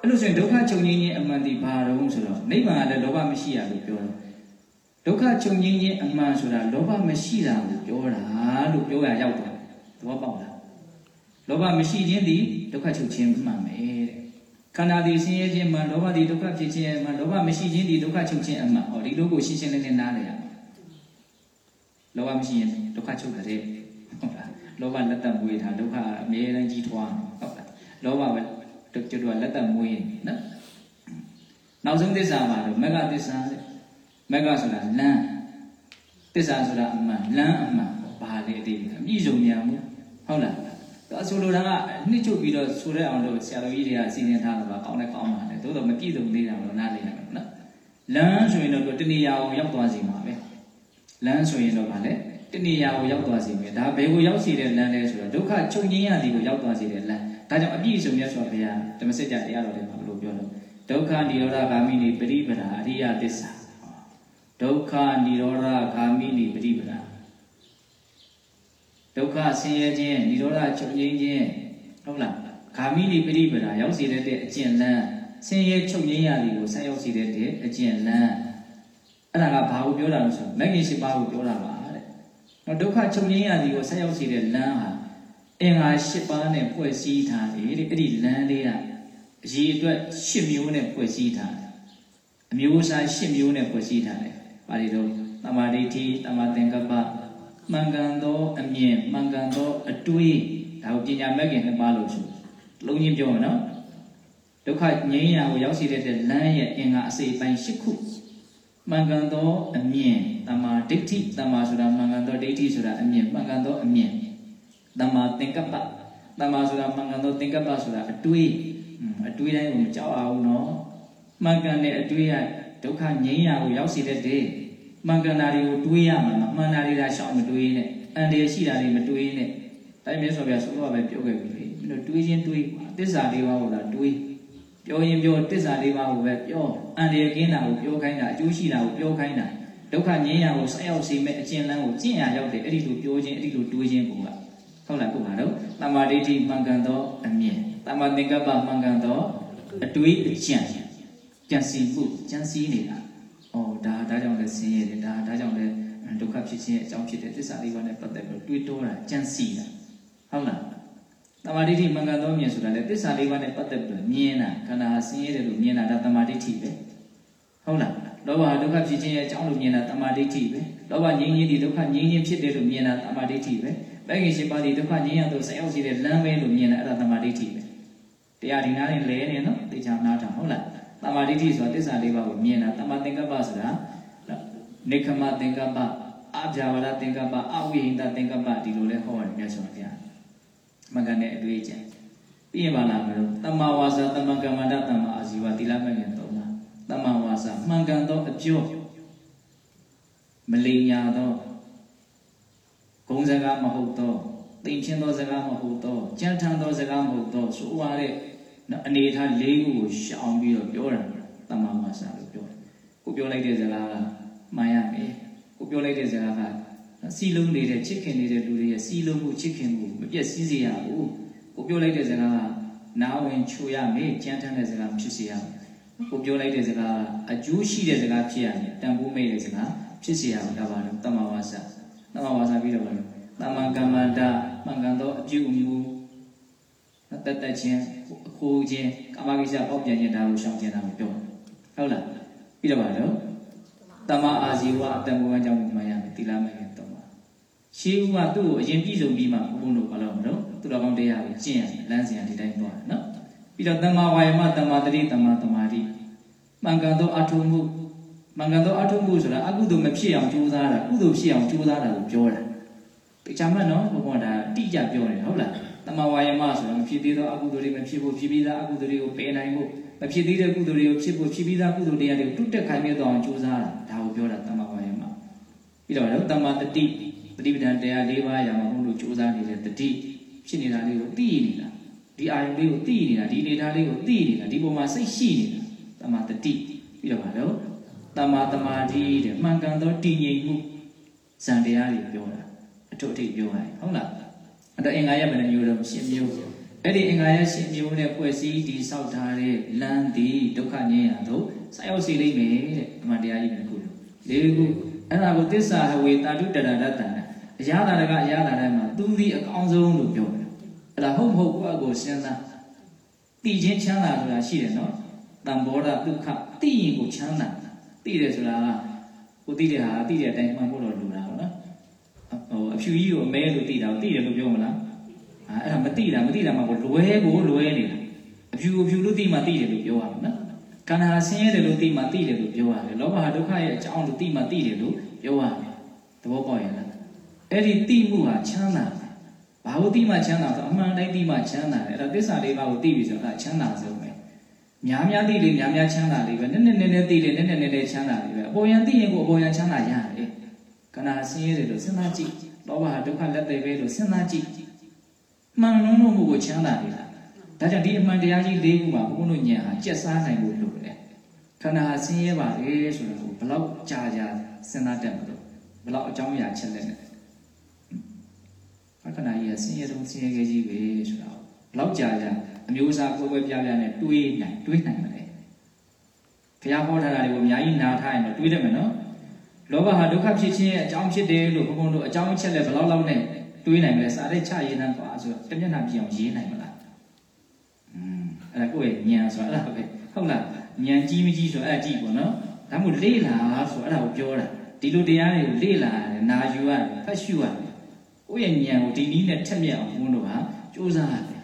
အဲ့လိုဆိုရင်ဒုက္ခချုပ်ငြိမ်းခြင်းအမှန်ဒီဘာတော့ဆိုတော့နိဗ္ဗာန်ကလည်းလောဘမရှိရလို့ပြောတယ်ဒုက္ခချုပ်ငြိမ်းခြင်းအမှန်ဆိုတာလောဘမရှိတာကိုပြောတာလို့ပြောရရောက်တယ်သဘောပေါက်လားလောဘမရှိခြင်းဒီဒုက္ခချုပ်ခြင်းမှန်ပဲတဲ့ခန္ဓာဒီဆင်းရဲခြင်းမှန်လောဘဒီဒုက္ခဖြစ်ခြင်းမှန်လောဘမရှိခြင်းဒီဒုက္ခချုပ်ခြင်းအမှန်ဟောဒီလိုကိုရှင်းရှင်းလင်းလင်းနားလည်ရမယ် လောဘမရှိရင်ဒုက္ခချုပ်တဲ့ဟုတ်လားလောဘလက်သက်မွေးတာဒုက္ခအမြဲတမ်းကြီးထွားဟုတ်လားလောဘပဲကျွတ်တော့လက်သက်မွေးနော်နောက်ဆုံးသစ္စာမှာတော့မဂ္ဂသစ္စာတဲ့မဂ္ဂဆိုတာလမ်းသစ္စာဆိုတာအမှန်လမ်းအမှန်ဘာလဲအတိအပြည့်စုံများမှုဟုတ်လားအဆိုလိုတာကနှစ်ချုပ်ပြီးတော့ဆိုရအောင်လို့ဆရာတော်ကြီးတွေကစီစဉ်ထားတာပါကောင်းတယ်ကောင်းပါတယ်သို့တော့မပြည့်စုံသေးတာတော့နားလည်ရမယ်နော်လမ်းဆိုရင်တော့တဏှာအောင်ရောက်သွားစီမှာပဲ လမ်းဆိုရင်တော့ဗာလဲတဏှာကိုရောက်သွားစေမယ်ဒါဘယ်ကိုရောက်စေတဲ့လမ်းလဲဆိုတော့ဒုက္ခချုပ်ငြိမ်းရသည်ကိုရောက်သွားစေတဲ့လမ်းဒါကြောင့်အပြည့်စုံမြတ်စွာဘုရားဓမ္မစကြာတရားတော်တွေမှာဘယ်လိုပြောလို့ဒုက္ခនិရောဓဂ ामि နိပရိပဒါအရိယသစ္စာဒုက္ခនិရောဓဂ ामि နိပရိပဒါဒုက္ခဆင်းရဲခြင်းនិရောဓချုပ်ငြိမ်းခြင်းဟုတ်လားဂ ामि နိပရိပဒါရောက်စေတဲ့အကျင့်လမ်းဆင်းရဲချုပ်ငြိမ်းရသည်ကိုဆက်ရောက်စေတဲ့အကျင့်လမ်း အဲ့ဒါကဘာကိုပြောတာလဲဆိုတော့မဂ္ဂင်၈ပါးကိုပြောတာပါတဲ့။တော့ဒုက္ခချုပ်ငြိမ်းရသည်ကိုဆက်ရောက်စေတဲ့လမ်းဟာအင်္ဂါ၈ပါးနဲ့ဖွဲ့စည်းထားတယ်တဲ့အဲ့ဒီလမ်းလေးကအရေးအတွက်၈မျိုးနဲ့ဖွဲ့စည်းထားတယ်အမျိုးအစား၈မျိုးနဲ့ဖွဲ့စည်းထားတယ်ပါဠိတော်သမာဓိဋ္ဌိသမာသင်္ကပ္ပမှန်ကန်သောအမြင်မှန်ကန်သောအတွေးဒါကိုပညာမဲ့ခင်နှစ်ပါးလို့ဆိုလုံးချင်းပြောမယ်နော်ဒုက္ခငြိမ်းရာကိုရောက်စီတဲ့လမ်းရဲ့အင်္ဂါအစိပ်ပိုင်း၈ခု မှန်ကန်သောအမြင်တမာဒိဋ္ဌိတမာဆိုတာမှန်ကန်သောဒိဋ္ဌိဆိုတာအမြင်မှန်ကန်သောအမြင်တမာသင်္ကပ္ပတမာဆိုတာမှန်ကန်သောသင်္ကပ္ပဆိုတာအတွေးအတွေးတိုင်းကိုမကြောက်အောင်နော်မှန်ကန်တဲ့အတွေးရဒုက္ခငြိမ်းရာကိုရောက်စီတဲ့တဲ့မှန်ကန်တာတွေကိုတွေးရမှာမမှန်တာတွေကရှောင်မတွေးနဲ့အန္တရာယ်ရှိတာတွေမတွေးနဲ့တိုင်းမြတ်စွာဘုရားဆုံးတော့ပဲပြောခဲ့ပြီလေမင်းတို့တွေးချင်းတွေးသစ္စာလေးပါးကိုလာတွေး ပြောရင်ပြောတစ္ဆာလေးပါးကိုပဲပြောအန္တရာယ်ကင်းတာကိုပြောခိုင်းတာအကျိုးရှိတာကိုပြောခိုင်းတာဒုက္ခငြိမ်းရာကိုဆက်ရောက်စေမဲ့အကျဉ်းလန်းကိုကျင့်ရရောက်တယ်အဲ့ဒီလိုပြောခြင်းအဲ့ဒီလိုတွေးခြင်းကိုကဟုတ်လားကိုပါတော့တမ္မာဒိဋ္ဌိမှန်ကန်သောအမြင်တမ္မာသင်္ကပ္ပမှန်ကန်သောအတွေးအကြံကြံစီမှုကြံစီနေတာဩဒါဒါကြောင့်လည်းဆင်းရဲတယ်ဒါဒါကြောင့်လည်းဒုက္ခဖြစ်ခြင်းရဲ့အကြောင်းဖြစ်တဲ့သစ္စာလေးပါးနဲ့ပတ်သက်ပြီးတွေးတောတာကြံစီတာဟုတ်လား တမာတိဋ္ဌိမှန်ကန်သောမြင်ဆိုတာလေသစ္စာလေးပါးနဲ့ပတ်သက်ပြီးမြင်တာခန္ဓာဆင်းရဲတယ်လို့မြင်တာဒါတမာတိဋ္ဌိပဲဟုတ်လားလောဘဒုက္ခဖြစ်ခြင်းရဲ့အကြောင်းလို့မြင်တာတမာတိဋ္ဌိပဲလောဘငြိမ်းခြင်းဒီဒုက္ခငြိမ်းခြင်းဖြစ်တယ်လို့မြင်တာတမာတိဋ္ဌိပဲပဲခင်ရှိပါဒီဒုက္ခငြိမ်းရတော့ဆက်ရောက်စီတဲ့လမ်းပဲလို့မြင်တာအဲ့ဒါတမာတိဋ္ဌိပဲတရားဒီနားနဲ့လဲနေနော်တေချာနားထောင်ဟုတ်လားတမာတိဋ္ဌိဆိုတာသစ္စာလေးပါးကိုမြင်တာတမာသင်္ကပ္ပဆိုတာနေခမသင်္ကပ္ပအပြာဝရသင်္ကပ္ပအဝိဟိတသင်္ကပ္ပဒီလိုလဲဟောရတယ်မြတ်စွာဘုရား မကန်တဲ့အတွေ့အကြုံပြီးရင်ပါလားမလို့တမ္မာဝါစာတမ္မာကမ္မန္တတမ္မာအာဇီဝတိလမဲ့ငယ်သုံးပါတမ္မာဝါစာမှန်ကန်သောအပြောမလိမ်ညာသောဂုံစကားမဟုတ်သောသိချင်းသောစကားမဟုတ်သောကြမ်းထမ်းသောစကားမဟုတ်သောဆိုရတဲ့အနေထား၄ခုကိုရှောင်ပြီးတော့ပြောတာတမ္မာဝါစာလို့ပြောတယ်ကိုပြောလိုက်တဲ့စကားကမှန်ရမယ်ကိုပြောလိုက်တဲ့စကားက စီလုံးနေတဲ့ချစ်ခင်နေတဲ့လူတွေရဲ့စီလုံးမှုချစ်ခင်မှုမပြည့်စည်စေရဘူးကိုပြောလိုက်တဲ့စကားကနာဝင်ချူရမယ်ကြမ်းထမ်းတဲ့စကားဖြစ်စေရမယ်ကိုပြောလိုက်တဲ့စကားအကျိုးရှိတဲ့စကားဖြစ်ရမယ်တန်ဖိုးမဲ့တဲ့စကားဖြစ်စေရမယ်ဒါပါလို့တမ္မာဝါစာတမ္မာဝါစာပြီးတော့ဘာလို့တမ္မာကမ္မန္တာမှန်ကန်သောအပြုအမူတတ်တတ်ချင်းအခိုးချင်းကာမကိစ္စပေါက်ပြန်ခြင်းဒါကိုရှောင်ကျင်တာကိုပြောဟုတ်လားပြီးတော့ဘာလို့တမ္မာအာဇီဝအတန်ဖိုးကကြောင့်မှန်ရမယ်သီလမဲ့တော့ပါ ရှေးဦးကသူ့ကိုအရင်ပြည့်စုံပြီးမှဘုန်းတော်ဘာလို့မလို့သူတော်ကောင်းတရားကိုကျင့်ရလမ်းစဉ်အဒီတိုင်းသွားတယ်နော်ပြီးတော့တမ္မာဝါယမတမ္မာတတိတမ္မာတမာတိမှန်ကန်သောအထုမှုမှန်ကန်သောအထုမှုဆိုတာအကုသိုလ်မဖြစ်အောင်ကြိုးစားတာကုသိုလ်ဖြစ်အောင်ကြိုးစားတာကိုပြောတာတိကျမှတ်နော်ဘုရားဒါတိကျပြောတယ်ဟုတ်လားတမ္မာဝါယမဆိုတာမဖြစ်သေးသောအကုသိုလ်တွေမဖြစ်ဖို့ဖြစ်ပြီးသားအကုသိုလ်တွေကိုပယ်နိုင်ဖို့မဖြစ်သေးတဲ့ကုသိုလ်တွေကိုဖြစ်ဖို့ဖြစ်ပြီးသားကုသိုလ်တရားတွေကိုတုတက်ခိုင်မြဲသွားအောင်ကြိုးစားတာဒါကိုပြောတာတမ္မာဝါယမပြီးတော့တမ္မာတတိ ပฏิပဒံတရား၄ပါးရာမှာဘုန်းတို့ကြိုးစားနေတဲ့တတိဖြစ်နေတာလေးကိုသိနေတာဒီအာယုံလေးကိုသိနေတာဒီအနေထားလေးကိုသိနေတာဒီပုံမှာစိတ်ရှိနေတာတမ္မာတတိပြီးတော့ဗါလို့တမ္မာတမာတိတဲ့မှန်ကန်သောတည်ငြိမ်မှုဇန်တရားတွေပြောတာအထုအထိပ်ပြောရတယ်ဟုတ်လားအဲ့တော့အင်္ဂါရဘယ်နှမျိုးတော့ရှင်းမျိုးအဲ့ဒီအင်္ဂါရရှင်းမျိုးနဲ့ဖွဲ့စည်းတည်ဆောက်ထားတဲ့လမ်းဒီဒုက္ခငြိမ်းရတော့ဆက်ရောက်စီလိမ့်မယ်တဲ့အမှန်တရားကြီးပဲခုလို့လေးခုအဲ့ဒါကိုသစ္စာဟဝေတာတုတရဒတ္တနာ အရာတာကအရာတာတိုင်းမှာသူသည်အကောင်းဆုံးလို့ပြောတယ်အဲ့ဒါဟုတ်မဟုတ်ကိုယ့်အကိုစဉ်းစားတည်ခြင်းချမ်းသာဆိုတာရှိတယ်နော်တံဘောဓဒုက္ခတည်ရင်ကိုချမ်းသာတည်တယ်ဆိုတာကကိုတည်တဲ့ဟာတည်တဲ့အတိုင်းမှန်ဖို့တော့လိုတာပေါ့နော်ဟိုအဖြူကြီးကိုအမဲလို့တည်တာကိုတည်တယ်လို့ပြောမလားအဲ့ဒါမတည်တာမတည်တာမှကိုလွဲကိုလွဲနေတာအဖြူအဖြူလို့တည်မှတည်တယ်လို့ပြောရမှာနော်ကန္နာဆင်းရဲတယ်လို့တည်မှတည်တယ်လို့ပြောရတယ်လောဘဒုက္ခရဲ့အကြောင်းလို့တည်မှတည်တယ်လို့ပြောရတယ်သဘောပေါက်ရဲ့လား အဲ့ဒီတိမှုဟာချမ်းသာဘာလို့တိမှချမ်းသာဆိုအမှန်တိုင်းတိမှချမ်းသာတယ်အဲ့ဒါသစ္စာလေးပါးကိုသိပြီဆိုတာချမ်းသာဆုံးပဲများများသိလေများများချမ်းသာလေပဲနည်းနည်းနည်းနည်းသိလေနည်းနည်းနည်းနည်းချမ်းသာလေပဲအပေါ်ယံသိရင်ကိုအပေါ်ယံချမ်းသာရတယ်ကနာဆင်းရဲတယ်လို့စဉ်းစားကြည့်လောဘဟာဒုက္ခလက်သေးပဲလို့စဉ်းစားကြည့်မှန်လုံးလုံးမှုကိုချမ်းသာနေတာဒါကြောင့်ဒီအမှန်တရားကြီး၄ခုမှာဘုန်းတို့ဉာဏ်ဟာကျက်စားနိုင်ဖို့လိုတယ်ခန္ဓာဟာဆင်းရဲပါလေဆိုတော့ဘလောက်ကြာကြာစဉ်းစားတတ်မလို့ဘလောက်အကြောင်းအရာချက်လက်နဲ့ ခန္ဓာကြီးကဆင်းရဲတုံးဆင်းရဲကြီးကြီးပဲဆိုတာဘလောက်ကြာကြာအမျိုးအစားကိုယ်ပဲပြပြနဲ့တွေးနိုင်တွေးနိုင်မလဲဘုရားဟောထားတာတွေကိုအများကြီးနားထားရင်တော့တွေးတယ်မယ်နော်လောဘဟာဒုက္ခဖြစ်ခြင်းရဲ့အကြောင်းဖြစ်တယ်လို့ဘုန်းဘုန်းတို့အကြောင်းအချက်လက်ဘလောက်လောက်နဲ့တွေးနိုင်မလဲစာတဲ့ချရေးနှမ်းသွားဆိုတော့တမျက်နှာပြအောင်ရေးနိုင်မလားอืมအဲ့ဒါကိုယ့်ရဲ့ဉာဏ်ဆိုတာအဲ့ဒါပဲဟုတ်လားဉာဏ်ကြီးမကြီးဆိုအဲ့ဒါကြည့်ပေါ့နော်ဒါမှမဟုတ်လေ့လာဆိုအဲ့ဒါကိုပြောတာဒီလိုတရားတွေကိုလေ့လာရတယ်နာယူရတယ်ဖတ်ရှုရတယ် ကိုယ့်ရဲ့ဉာဏ်ကိုဒီနည်းနဲ့ထက်မြက်အောင်ဘုန်းတို့ဟာစူးစမ်းရတယ်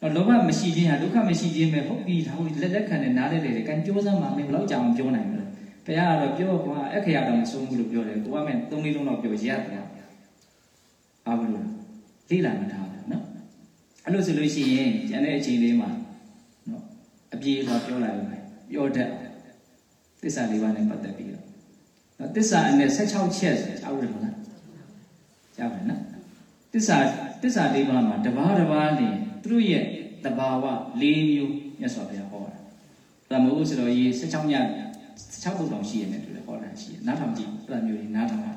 တော့လောဘမရှိခြင်းဟာဒုက္ခမရှိခြင်းပဲဟုတ်ပြီဒါကိုလက်လက်ခံနဲ့နားလဲတယ်ကံစူးစမ်းမှမင်းဘယ်လောက်ကြာအောင်ပြောနိုင်မလဲဘုရားကတော့ပြောကွာအခရာတော်မဆုံးဘူးလို့ပြောတယ်ကိုကမဲ့သုံးလေးလုံးတော့ပြောရတယ်ဘာလို့လဲလေ့လာမထားဘူးနော်အဲ့လိုဆိုလို့ရှိရင်ကျန်တဲ့အချိန်လေးမှာနော်အပြေသွားပြောလိုက်ပါမယ်ပြောတတ်သစ္စာလေးပါးနဲ့ပတ်သက်ပြီးတော့နော်သစ္စာအနဲ့16ချက်ဆိုကြားလို့မလားကြားပါနော် သစ္စာသစ္စာလေးပါးမှာတပါးတပါးနေသူတို့ရဲ့တဘာဝ၄မျိုးမြတ်စွာဘုရားဟောတာဒါမို့ဆိုတော့ရေ16ည16ဘုံတော်ရှိရတယ်တူတယ်ဟောတာရှိတယ်နားထောင်ကြည့်အဲ့ဒါမျိုးကြီးနားထောင်ပါ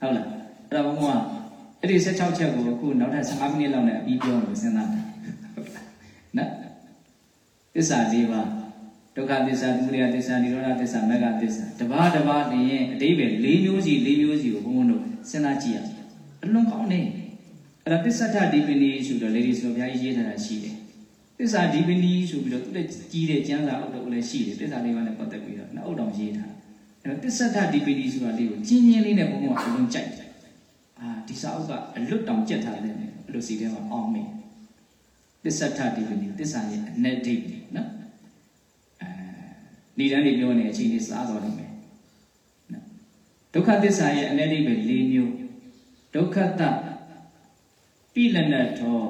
ဟုတ်လားအဲ့ဒါဘုံကအဲ့ဒီ16ချက်ကိုအခုနောက်ထပ်15မိနစ်လောက်နဲ့အပြီးပြောလို့စဉ်းစားတာဟုတ်လားနော်သစ္စာ၄ပါးဒုက္ခသစ္စာသမုဒယသစ္စာនិရောဓသစ္စာမဂ္ဂသစ္စာတပါးတပါးနေရင်အတိပ္ပယ်၄မျိုးစီ၄မျိုးစီကိုဘုန်းဘုန်းတို့စဉ်းစားကြည့်ရအောင်အလွန်ကောင်းနေ အဲ့ဒါသစ္ဆထဒီပနီဆိုတော့လေဒီဆိုဘုရားကြီးရေးထားတာရှိတယ်သစ္စာဒီပနီဆိုပြီးတော့သူလည်းကြီးတဲ့ကျမ်းစာအုပ်တော့လည်းရှိတယ်သစ္စာလေးပါးနဲ့ပတ်သက်ပြီးတော့နောက်အုပ်တော်ရေးထားအဲ့တော့သစ္ဆထဒီပနီဆိုတာလေးကိုကျင်းချင်းလေးနဲ့ဘုန်းဘုန်းကအလွန်ကြိုက်တယ်အာဒီစာအုပ်ကအလွတ်တောင်ကြက်ထားတယ်အဲ့လိုစီထဲမှာအောင်မေသစ္ဆထဒီပနီသစ္စာရဲ့အနက်ဒိတ်နော်နေတန်းတွေပြောနေအချိန်လေးစားတော်နိုင်မယ်နော်ဒုက္ခသစ္စာရဲ့အနက်ဒိတ်ပဲ၄မျိုးဒုက္ခတ ပိလနထော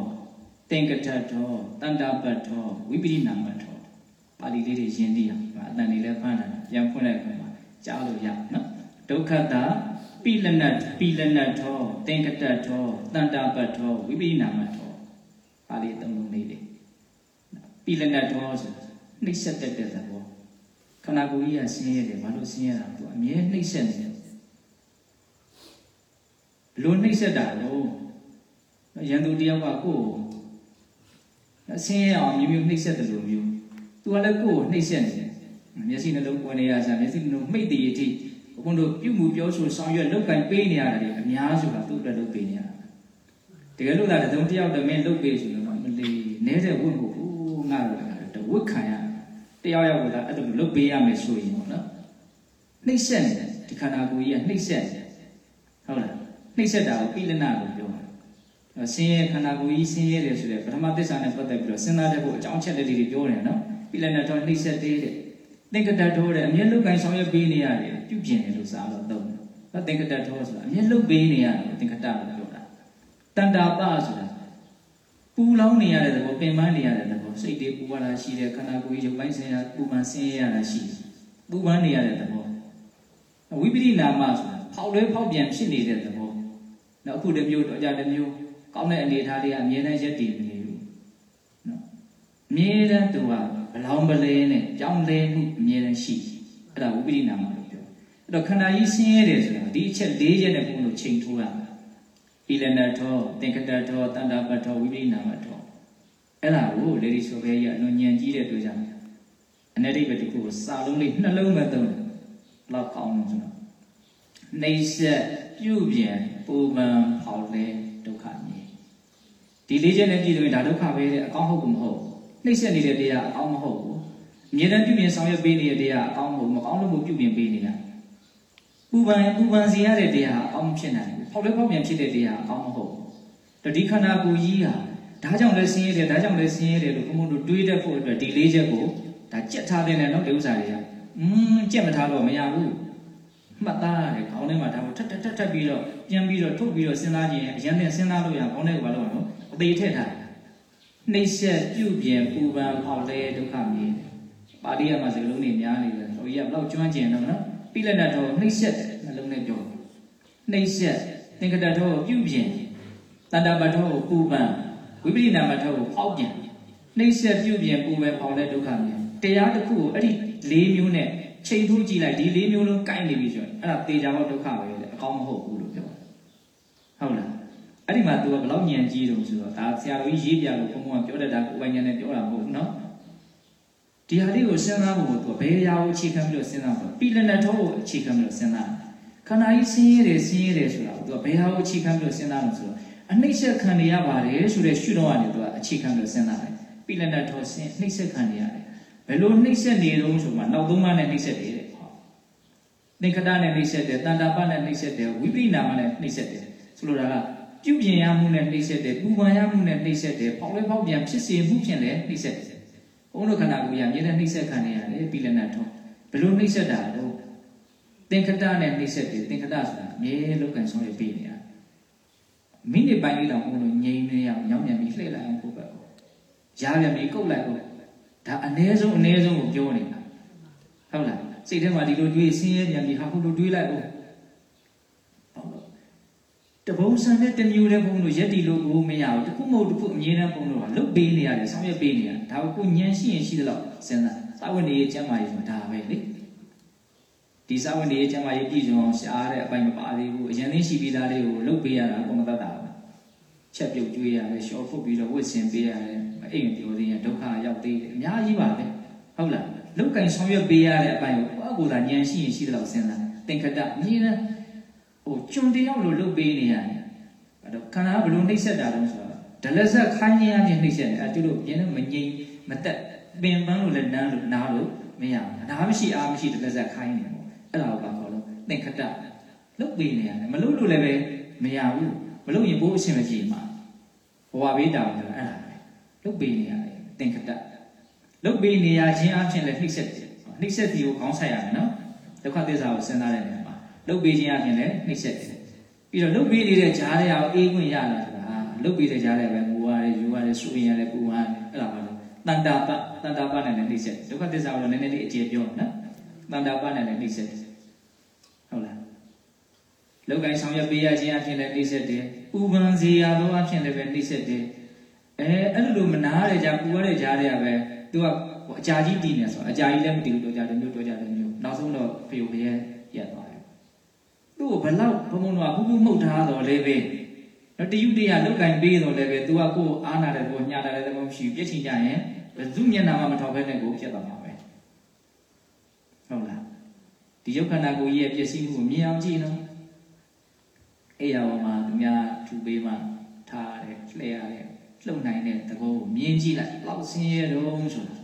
သင်္ကထထောတန္တာပထောဝိပရိနာမထောပါဠိလေးတွေရင်းသိအောင်အတန်တွေလည်းဖမ်းတာပြန်ဖွင့်လိုက်ခွင့်ပါကြားလို့ရနော်ဒုက္ခတပိလနပိလနထောသင်္ကထထောတန္တာပထောဝိပရိနာမထောပါဠိသုံးလုံးလေးတွေပိလနထောဆိုနှိမ့်ဆက်တဲ့တဲ့သဘောခန္ဓာကိုယ်ကြီးကဆင်းရဲတယ်ဘာလို့ဆင်းရဲတာသူအမြဲနှိမ့်ဆက်နေတယ်ဘလို့နှိမ့်ဆက်တာလို့ ရန်သူတယောက်ကကိုယ်အဆင်းရဲအောင်မျိုးမျိုးနှိမ့်ဆက်တယ်လို့မျိုးသူကလည်းကိုယ်ကိုနှိမ့်ဆက်နေတယ်မျက်စိနှလုံးပွင့်နေရစားမျက်စိနှလုံးမှိတ်တည်အထိဘုန်းတို့ပြုမှုပြောဆိုဆောင်ရွက်လုပ်ကင်ပေးနေရတယ်အများစုကသူ့အတွက်လုပ်ပေးနေရတာတကယ်လို့သာတစုံတယောက်တမင်းလုပ်ပေးဆိုတော့မလီနဲတဲ့ဝတ်ကိုငါတို့ကတဝတ်ခံရတယောက်ယောက်ကအဲ့လိုလုပ်ပေးရမယ်ဆိုရင်ပေါ့နော်နှိမ့်ဆက်နေတယ်ဒီခန္ဓာကိုယ်ကြီးကနှိမ့်ဆက်နေတယ်ဟုတ်လားနှိမ့်ဆက်တာကိုပိလနာလို့ပြောတယ် ဆင်းရဲခန္ဓာကိုယ်ကြီးဆင်းရဲတယ်ဆိုတဲ့ပထမသစ္စာနဲ့ပတ်သက်ပြီးတော့စဉ်းစားတဲ့ဖို့အကြောင်းချက်လေးတွေပြောတယ်နော်ပိလနာတော့နှိမ့်ဆက်သေးတယ်သင်္ကတထောတဲ့အမျက်လုတ်ကန်ဆောင်ရွက်ပေးနေရတယ်ပြုပြင်တယ်လို့စာလို့သုံးတယ်။သင်္ကတထောဆိုတာအမျက်လုတ်ပေးနေရတယ်သင်္ကတလို့ပြောတာ။တန်တာပဆိုတာပူလောင်နေရတဲ့သဘောပင်ပန်းနေရတဲ့သဘောစိတ်တွေပူပါတာရှိတယ်ခန္ဓာကိုယ်ကြီးရုပ်ပိုင်းဆင်းရဲပူပန်ဆင်းရဲရတာရှိတယ်။ပူပန်းနေရတဲ့သဘောဝိပရိနာမဆိုတာဖောက်လွဲဖောက်ပြန်ဖြစ်နေတဲ့သဘော။နောက်အခုတစ်မျိုးတော့ကြတစ်မျိုး ကောင်းတဲ့အနေအထားတွေကအမြဲတမ်းရက်တည်နေလို့နော်။အမြဲတမ်းသူကဘလောင်ပလဲနဲ့ကြောင်းလဲမှုအမြဲတမ်းရှိအဲ့ဒါဝိပရိနာမလို့ပြောအဲ့တော့ခန္ဓာကြီးဆင်းရဲတယ်ဆိုတာဒီအချက်၄ချက်နဲ့ဘုန်းတို့ချိန်ထိုးရမှာဣလနထောသင်္ကတထောတန္တာပထောဝိပရိနာမထောအဲ့ဒါကိုလေဒီဆိုဘဲကြီးအလွန်ညံကြီးတဲ့တွေ့ကြတယ်အနတိပတိကိုစာလုံးလေးနှလုံးမဲ့သုံးတယ်လောက်ကောင်းလို့ဆိုတော့နေဆက်ပြုပြင်ပူပန်ဟောက်လဲဒုက္ခမြေ ဒီလေးချက်နဲ့ကြည့်လို့ဒါဒုက္ခပဲတဲ့အကောင်းဟုတ်ကမဟုတ်နှိမ့်ဆက်နေတဲ့တရားအကောင်းမဟုတ်ဘူးအမြဲတမ်းပြုပြင်ဆောင်ရွက်ပေးနေတဲ့တရားအကောင်းမဟုတ်မကောင်းလို့မပြုပြင်ပေးနေတာပူပန်ပူပန်စီရတဲ့တရားအကောင်းဖြစ်နိုင်ဘူးဖောက်လဲဖောက်ပြန်ဖြစ်တဲ့တရားအကောင်းမဟုတ်ဘူးဒီခန္ဓာကိုယ်ကြီးဟာဒါကြောင့်လည်းဆင်းရဲတယ်ဒါကြောင့်လည်းဆင်းရဲတယ်လို့ဘုံဘုံတို့တွေးတတ်ဖို့အတွက်ဒီလေးချက်ကိုဒါကြက်ထားတဲ့နဲ့နော်ဒီဥစ္စာတွေကอืมကြက်မထားတော့မရဘူးမှတ်သားရတယ်ခေါင်းထဲမှာဒါကိုထက်ထက်ထက်ထက်ပြီးတော့ပြန်ပြီးတော့ထုတ်ပြီးတော့စဉ်းစားခြင်းအရင်နဲ့စဉ်းစားလို့ရခေါင်းထဲကဘာလို့လဲနော် အသေးထက်ထားနှိမ့်ဆက်ပြုပြင်ပူပန်ဖောက်လဲဒုက္ခမြင်ပါဠိရမှာစကားလုံးတွေများနေတယ်ဆိုရင်ဘလောက်ကျွမ်းကျင်တော့နော်ပြိလက်နဲ့တော့နှိမ့်ဆက်နှလုံးနဲ့ပြောနှိမ့်ဆက်သင်္ကတတော်ပြုပြင်တန္တာပတော်ပူပန်ဝိပရိနာမတော်ဖောက်ပြန်နှိမ့်ဆက်ပြုပြင်ပူပန်ဖောက်လဲဒုက္ခမြင်တရားတစ်ခုကိုအဲ့ဒီ၄မျိုးနဲ့ချိန်ထိုးကြည့်လိုက်ဒီ၄မျိုးလုံးကိုက်နေပြီဆိုရင်အဲ့ဒါတေချာဘောဒုက္ခပဲလေအကောင်းမဟုတ်ဘူးလို့ပြောဟုတ်လား အဲ့ဒီမှာသူကဘလောက်ညံကြီးတုံးဆိုတော့ဒါဆရာတော်ကြီးရေးပြလို့ဘုံဘုံကပြောတတ်တာကိုယ်ပိုင်ဉာဏ်နဲ့ပြောတာမဟုတ်ဘူးနော်ဒီဟာလေးကိုစဉ်းစားဖို့သူကဘယ်ရာကိုအခြေခံပြီးတော့စဉ်းစားဖို့ပြည်လက်နဲ့ထုံးကိုအခြေခံပြီးတော့စဉ်းစားခန္ဓာကြီးဆင်းရဲတယ်ဆင်းရဲတယ်ဆိုတာသူကဘယ်ဟာကိုအခြေခံပြီးတော့စဉ်းစားလို့ဆိုတော့အနှိမ့်ဆက်ခံရပါတယ်ဆိုတဲ့ရှုတော့ကနေသူကအခြေခံပြီးတော့စဉ်းစားတယ်ပြည်လက်နဲ့ထုံးဆင်းနှိမ့်ဆက်ခံရတယ်ဘယ်လိုနှိမ့်ဆက်နေတုံးဆိုမှနောက်သုံးပါးနဲ့နှိမ့်ဆက်တယ်နေခတာနဲ့နှိမ့်ဆက်တယ်တန်တာပနဲ့နှိမ့်ဆက်တယ်ဝိပိနာမနဲ့နှိမ့်ဆက်တယ်ဆိုလိုတာက ပြုပြင်ရမှုနဲ့နှိမ့်ဆက်တယ်ပူပန်ရမှုနဲ့နှိမ့်ဆက်တယ်ပေါက်လဲပေါက်ပြန်ဖြစ်စေမှုဖြင့်လည်းနှိမ့်ဆက်တယ်ဘုန်းတော်ခန္ဓာကိုယ်ရမြဲတဲ့နှိမ့်ဆက်ခံနေရတယ်ပြီလနထောဘယ်လိုနှိမ့်ဆက်တာလဲသင်္ခတနဲ့နှိမ့်ဆက်တယ်သင်္ခတဆိုတာမြဲလောက်ကန်ဆောင်ရပြီးနေတာမိနစ်ပိုင်းလေးတောင်ဘုန်းတော်ငြိမ်နေရအောင်ညောင်းမြန်ပြီးလှည့်လိုက်အောင်ပုတ်ပဲရာပြန်ပြီးကုတ်လိုက်တော့ဒါအ ਨੇ ဆုံးအ ਨੇ ဆုံးကိုပြောနေတာဟုတ်လားစိတ်ထဲမှာဒီလိုတွေးဆင်းရဲပြန်ပြီးဟာခုလိုတွေးလိုက်အောင် တဘုံဆန်တဲ့တမျိုးတဲ့ဘုံတို့ရက်တီလို့ကိုမရဘူးတခုမဟုတ်တခုအမြဲတမ်းဘုံတို့ကလုတ်ပေးနေရတယ်ဆောင်ရွက်ပေးနေရဒါကိုကိုညံရှိရင်ရှိသလောက်စဉ်းစားစာဝတ်နေရေးကျမ်းမာရေးဆိုတာဒါပဲလေဒီစာဝတ်နေရေးကျမ်းမာရေးပြည်စုံအောင်ရှားတဲ့အပိုင်းမပါသေးဘူးအရင်လေးရှိပြီးသားလေးကိုလုတ်ပေးရတာကိုမတတ်တာဘူးချက်ပြုတ်ကျွေးရတယ်ရှော့ဖုတ်ပြီးတော့ဝစ်စင်ပေးရတယ်အိမ်ပြောသေးရင်ဒုက္ခရောက်သေးတယ်အများကြီးပါပဲဟုတ်လားလောက်ကင်ဆောင်ရွက်ပေးရတဲ့အပိုင်းကိုကိုယ့်အကူသာဉာဏ်ရှိရင်ရှိသလောက်စဉ်းစားသင်္ခတအမြင်နဲ့ ဟိုကျွန်တယောက်လိုလုပ်ပေးနေရတယ်အဲ့တော့ခန္ဓာကဘလို့နှိမ့်ဆက်တာလဲဆိုတော့ဒလဇက်ခိုင်းရခြင်းနှိမ့်ဆက်တယ်အဲသူတို့ပြင်းနဲ့မငြိမ်မတက်ပင်ပန်းလို့လည်းနမ်းလို့နားလို့မရဘူးဒါမရှိအားမရှိဒလဇက်ခိုင်းနေပေါ့အဲ့ဒါကိုပါခေါ်လို့သင်္ခတလုပ်ပေးနေရတယ်မလုပ်လို့လည်းပဲမရဘူးမလုပ်ရင်ဘိုးအရှင်မကြည့်မှာဘဝဘေးတာတယ်အဲ့ဒါပဲလုပ်ပေးနေရတယ်သင်္ခတလုတ်ပေးနေရခြင်းအပြင်လည်းနှိမ့်ဆက်တယ်နှိမ့်ဆက်ဒီကိုခေါင်းဆိုင်ရမယ်နော်ဒုက္ခသစ္စာကိုစဉ်းစားတဲ့နေရာမှာ လုတ်ပေးခြင်းအပြင်လည်းနှိမ့်ဆက်တယ်ပြီးတော့လုတ်ပေးနေတဲ့ဂျားတွေအောင်အေးခွင့်ရလာတာလုတ်ပေးတဲ့ဂျားတွေပဲငိုရတယ်ယူရတယ်ဆူရင်ရတယ်ပူရတယ်အဲ့ဒါပါလို့တန်တာပတန်တာပနဲ့လည်းနှိမ့်ဆက်ဒုက္ခသစ္စာကိုလည်းနည်းနည်းလေးအကျေပြောနော်တန်တာပနဲ့လည်းနှိမ့်ဆက်ဟုတ်လားလောက်ကင်ဆောင်ရွက်ပေးရခြင်းအပြင်လည်းနှိမ့်ဆက်တယ်ဥပန်စီရသောအဖြစ်လည်းပဲနှိမ့်ဆက်တယ်အဲအဲ့လိုမနာရတဲ့ကြားပူရတဲ့ကြားတွေကပဲသူကဟိုအကြာကြီးတည်နေဆိုအကြာကြီးလည်းမတည်ဘူးတော့ကြာတယ်မျိုးတော့ကြာတယ်မျိုးနောက်ဆုံးတော့ဖေယိုဖရဲရက်သွားတယ် သူ့ကိုဘလောက်ဘုံဘုံတော့ဟူးဟူးမှုတ်ထားတော့လည်းပဲတော့တယုတရလောက်ကင်ပေးတော့လည်းပဲသူကကိုယ်အားနာတယ်ကိုညှာတာလည်းတော့မရှိဘူးပြစ်ချင်ကြရင်ဘယ်သူမျက်နှာမှမထောက်ဘဲနဲ့ကိုဖြစ်သွားမှာပဲဟုတ်လားဒီယုတ်ခန္ဓာကိုယ်ကြီးရဲ့ပျက်စီးမှုကိုမြင်အောင်ကြည့်နော်အဲ့ရပါမှာသူများထူပေးမှထားရတယ်လှည့်ရတယ်လှုပ်နိုင်တဲ့သဘောကိုမြင်ကြည့်လိုက်လောက်ဆင်းရဲတော့ဆိုတာ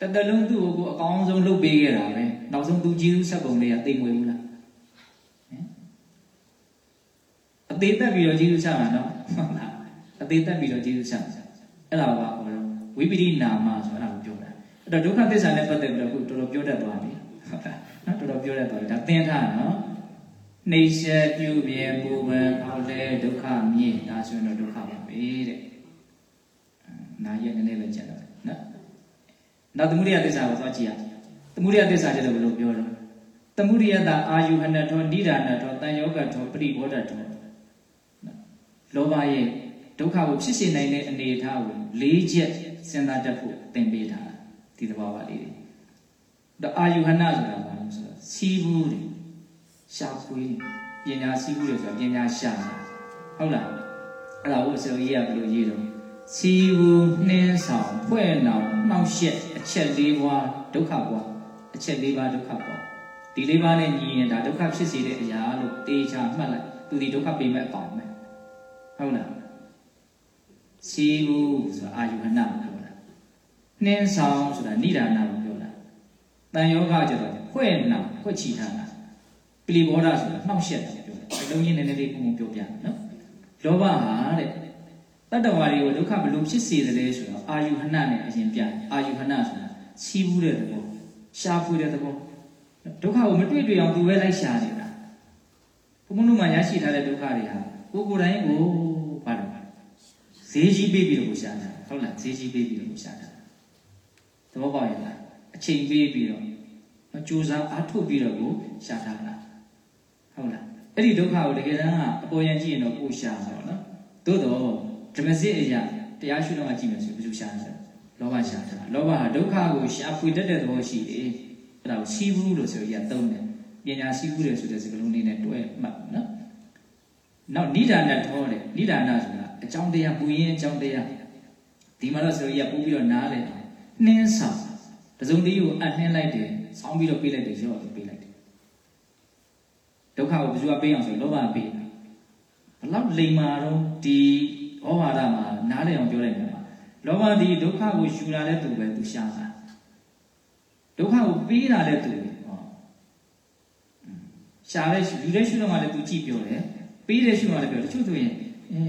တတလုံးသူ့ကိုအကောင်းဆုံးလုပ်ပေးခဲ့တာပဲနောက်ဆုံးသူကျေးဇူးဆက်ပုံလေးကသိမ့်မွေဘူးလားဟင် အသေးသက်ပြီးတော့ကျေးဇူးချမှာနော်ဟုတ်လားအသေးသက်ပြီးတော့ကျေးဇူးချမှာအဲ့ဒါကဟောတော့ဝိပရိနာမဆိုတာကိုပြောတာအဲ့တော့ဒုက္ခသစ္စာနဲ့ပတ်သက်ပြီးတော့ခုတော်တော်ပြောတတ်သွားပြီဟုတ်လားနော်တော်တော်ပြောတတ်သွားပြီဒါသင်ထားနော်နှိစ္စပြုမြင်ပူပန်အောလဲဒုက္ခမြင်ဒါဆိုရင်တော့ဒုက္ခပါပဲတဲ့နာရက်နည်းနည်းပဲကျန်တော့နော်နောက်သမုဒိယသစ္စာကိုသွားကြည့်ရသမုဒိယသစ္စာကျတော့ဘယ်လိုပြောတော့သမုဒိယတာအာယုဟနထောဏိဒာနထောတန်ယောဂထောပရိဘောဓထော လောဘရဲ့ဒုက္ခကိုဖြစ်စေနိုင်တဲ့အနေအထားကို၄ချက်စဉ်းစားတတ်ဖို့သင်ပေးထားဒီသဘောပါလေးတွေတော့အာယုဟနဆိုတာဘာလဲဆိုတော့စီးဘူးတွေရှာဖွေပညာစီးဘူးတွေဆိုတာပညာရှာဟုတ်လားအဲ့ဒါကိုဆရာကြီးကဘယ်လိုရေးတော့စီဘူးနှင်းဆောင်ဖွဲ့နောင်နှောက်ရက်အချက်၄ပါးဒုက္ခပွားအချက်၄ပါးဒုက္ခပွားဒီ၄ပါးနဲ့ညီရင်ဒါဒုက္ခဖြစ်စေတဲ့အရာလို့တေချာမှတ်လိုက်သူဒီဒုက္ခပေးမဲ့အပေါင်းပဲ ဟုတ်လားစီဘူးဆိုတာအာယုဟနကိုပြောတာနှင်းဆောင်ဆိုတာနိဒာနကိုပြောတာတန်ယောဂကျတော့ဖွဲ့နောင်ဖွဲ့ချီထားတာပလီဘောဓဆိုတာနှောက်ရက်တယ်ပြောတယ်အလုံးကြီးနည်းနည်းလေးပုံပုံပြောပြနော်လောဘဟာတဲ့တတ္တဝါတွေကိုဒုက္ခဘယ်လိုဖြစ်စေသလဲဆိုတော့အာယုဟနနဲ့အရင်ပြအာယုဟနဆိုတာစီးဘူးတဲ့သဘောရှားဖွေတဲ့သဘောဒုက္ခကိုမတွေ့တွေ့အောင်သူပဲလိုက်ရှာနေတာဘုံဘုံတို့မှရရှိထားတဲ့ဒုက္ခတွေဟာ ကိုယ်ကိုယ်တိုင်ကိုဘာလို့ဈေးကြီးပေးပြီးတော့ရှာတာဟုတ်လားဈေးကြီးပေးပြီးတော့ရှာတာသဘောပေါက်ရဲ့လားအချိန်ပေးပြီးတော့ကြိုးစားအားထုတ်ပြီးတော့ကိုရှာထားတာဟုတ်လားအဲ့ဒီဒုက္ခကိုတကယ်တမ်းကအပေါ်ယံကြည့်ရင်တော့ကိုရှာတာပေါ့နော်သို့တော့ဓမ္မစစ်အရာတရားရှုတော့မှကြည့်မယ်ဆိုဘယ်လိုရှာလဲလောဘရှာတာလောဘဟာဒုက္ခကိုရှာဖွေတတ်တဲ့သဘောရှိတယ်အဲ့ဒါကိုစီးဘူးလို့ဆိုရသုံးတယ်ပညာစီးဘူးတယ်ဆိုတဲ့စကားလုံးလေးနဲ့တွဲမှတ်နော် နောက်နိဒာနထောတယ်နိဒာနဆိုတာအကြောင်းတရားပူရင်းအကြောင်းတရားဒီမှာတော့ဆိုရပူပြီးတော့နားလေနှင်းဆောင်တစုံတည်းကိုအနှင်းလိုက်တယ်ဆောင်းပြီးတော့ပေးလိုက်တယ်ရော့ပြီးပေးလိုက်တယ်ဒုက္ခကိုဘယ်သူကပေးအောင်ဆိုလောဘကပေးတာဘလောက်လိမ်မာတော့ဒီဩဝါဒမှာနားလည်အောင်ပြောလိုက်တယ်မှာလောဘဒီဒုက္ခကိုယူလာတဲ့သူပဲသူရှာတာဒုက္ခကိုပေးတာလည်းသူပဲဟောရှာတဲ့ယူတဲ့ရှုတော့မှလည်းသူကြည့်ပြောတယ် ပေးတဲ့ရှုမှလည်းပြောတချို့ဆိုရင်အဲ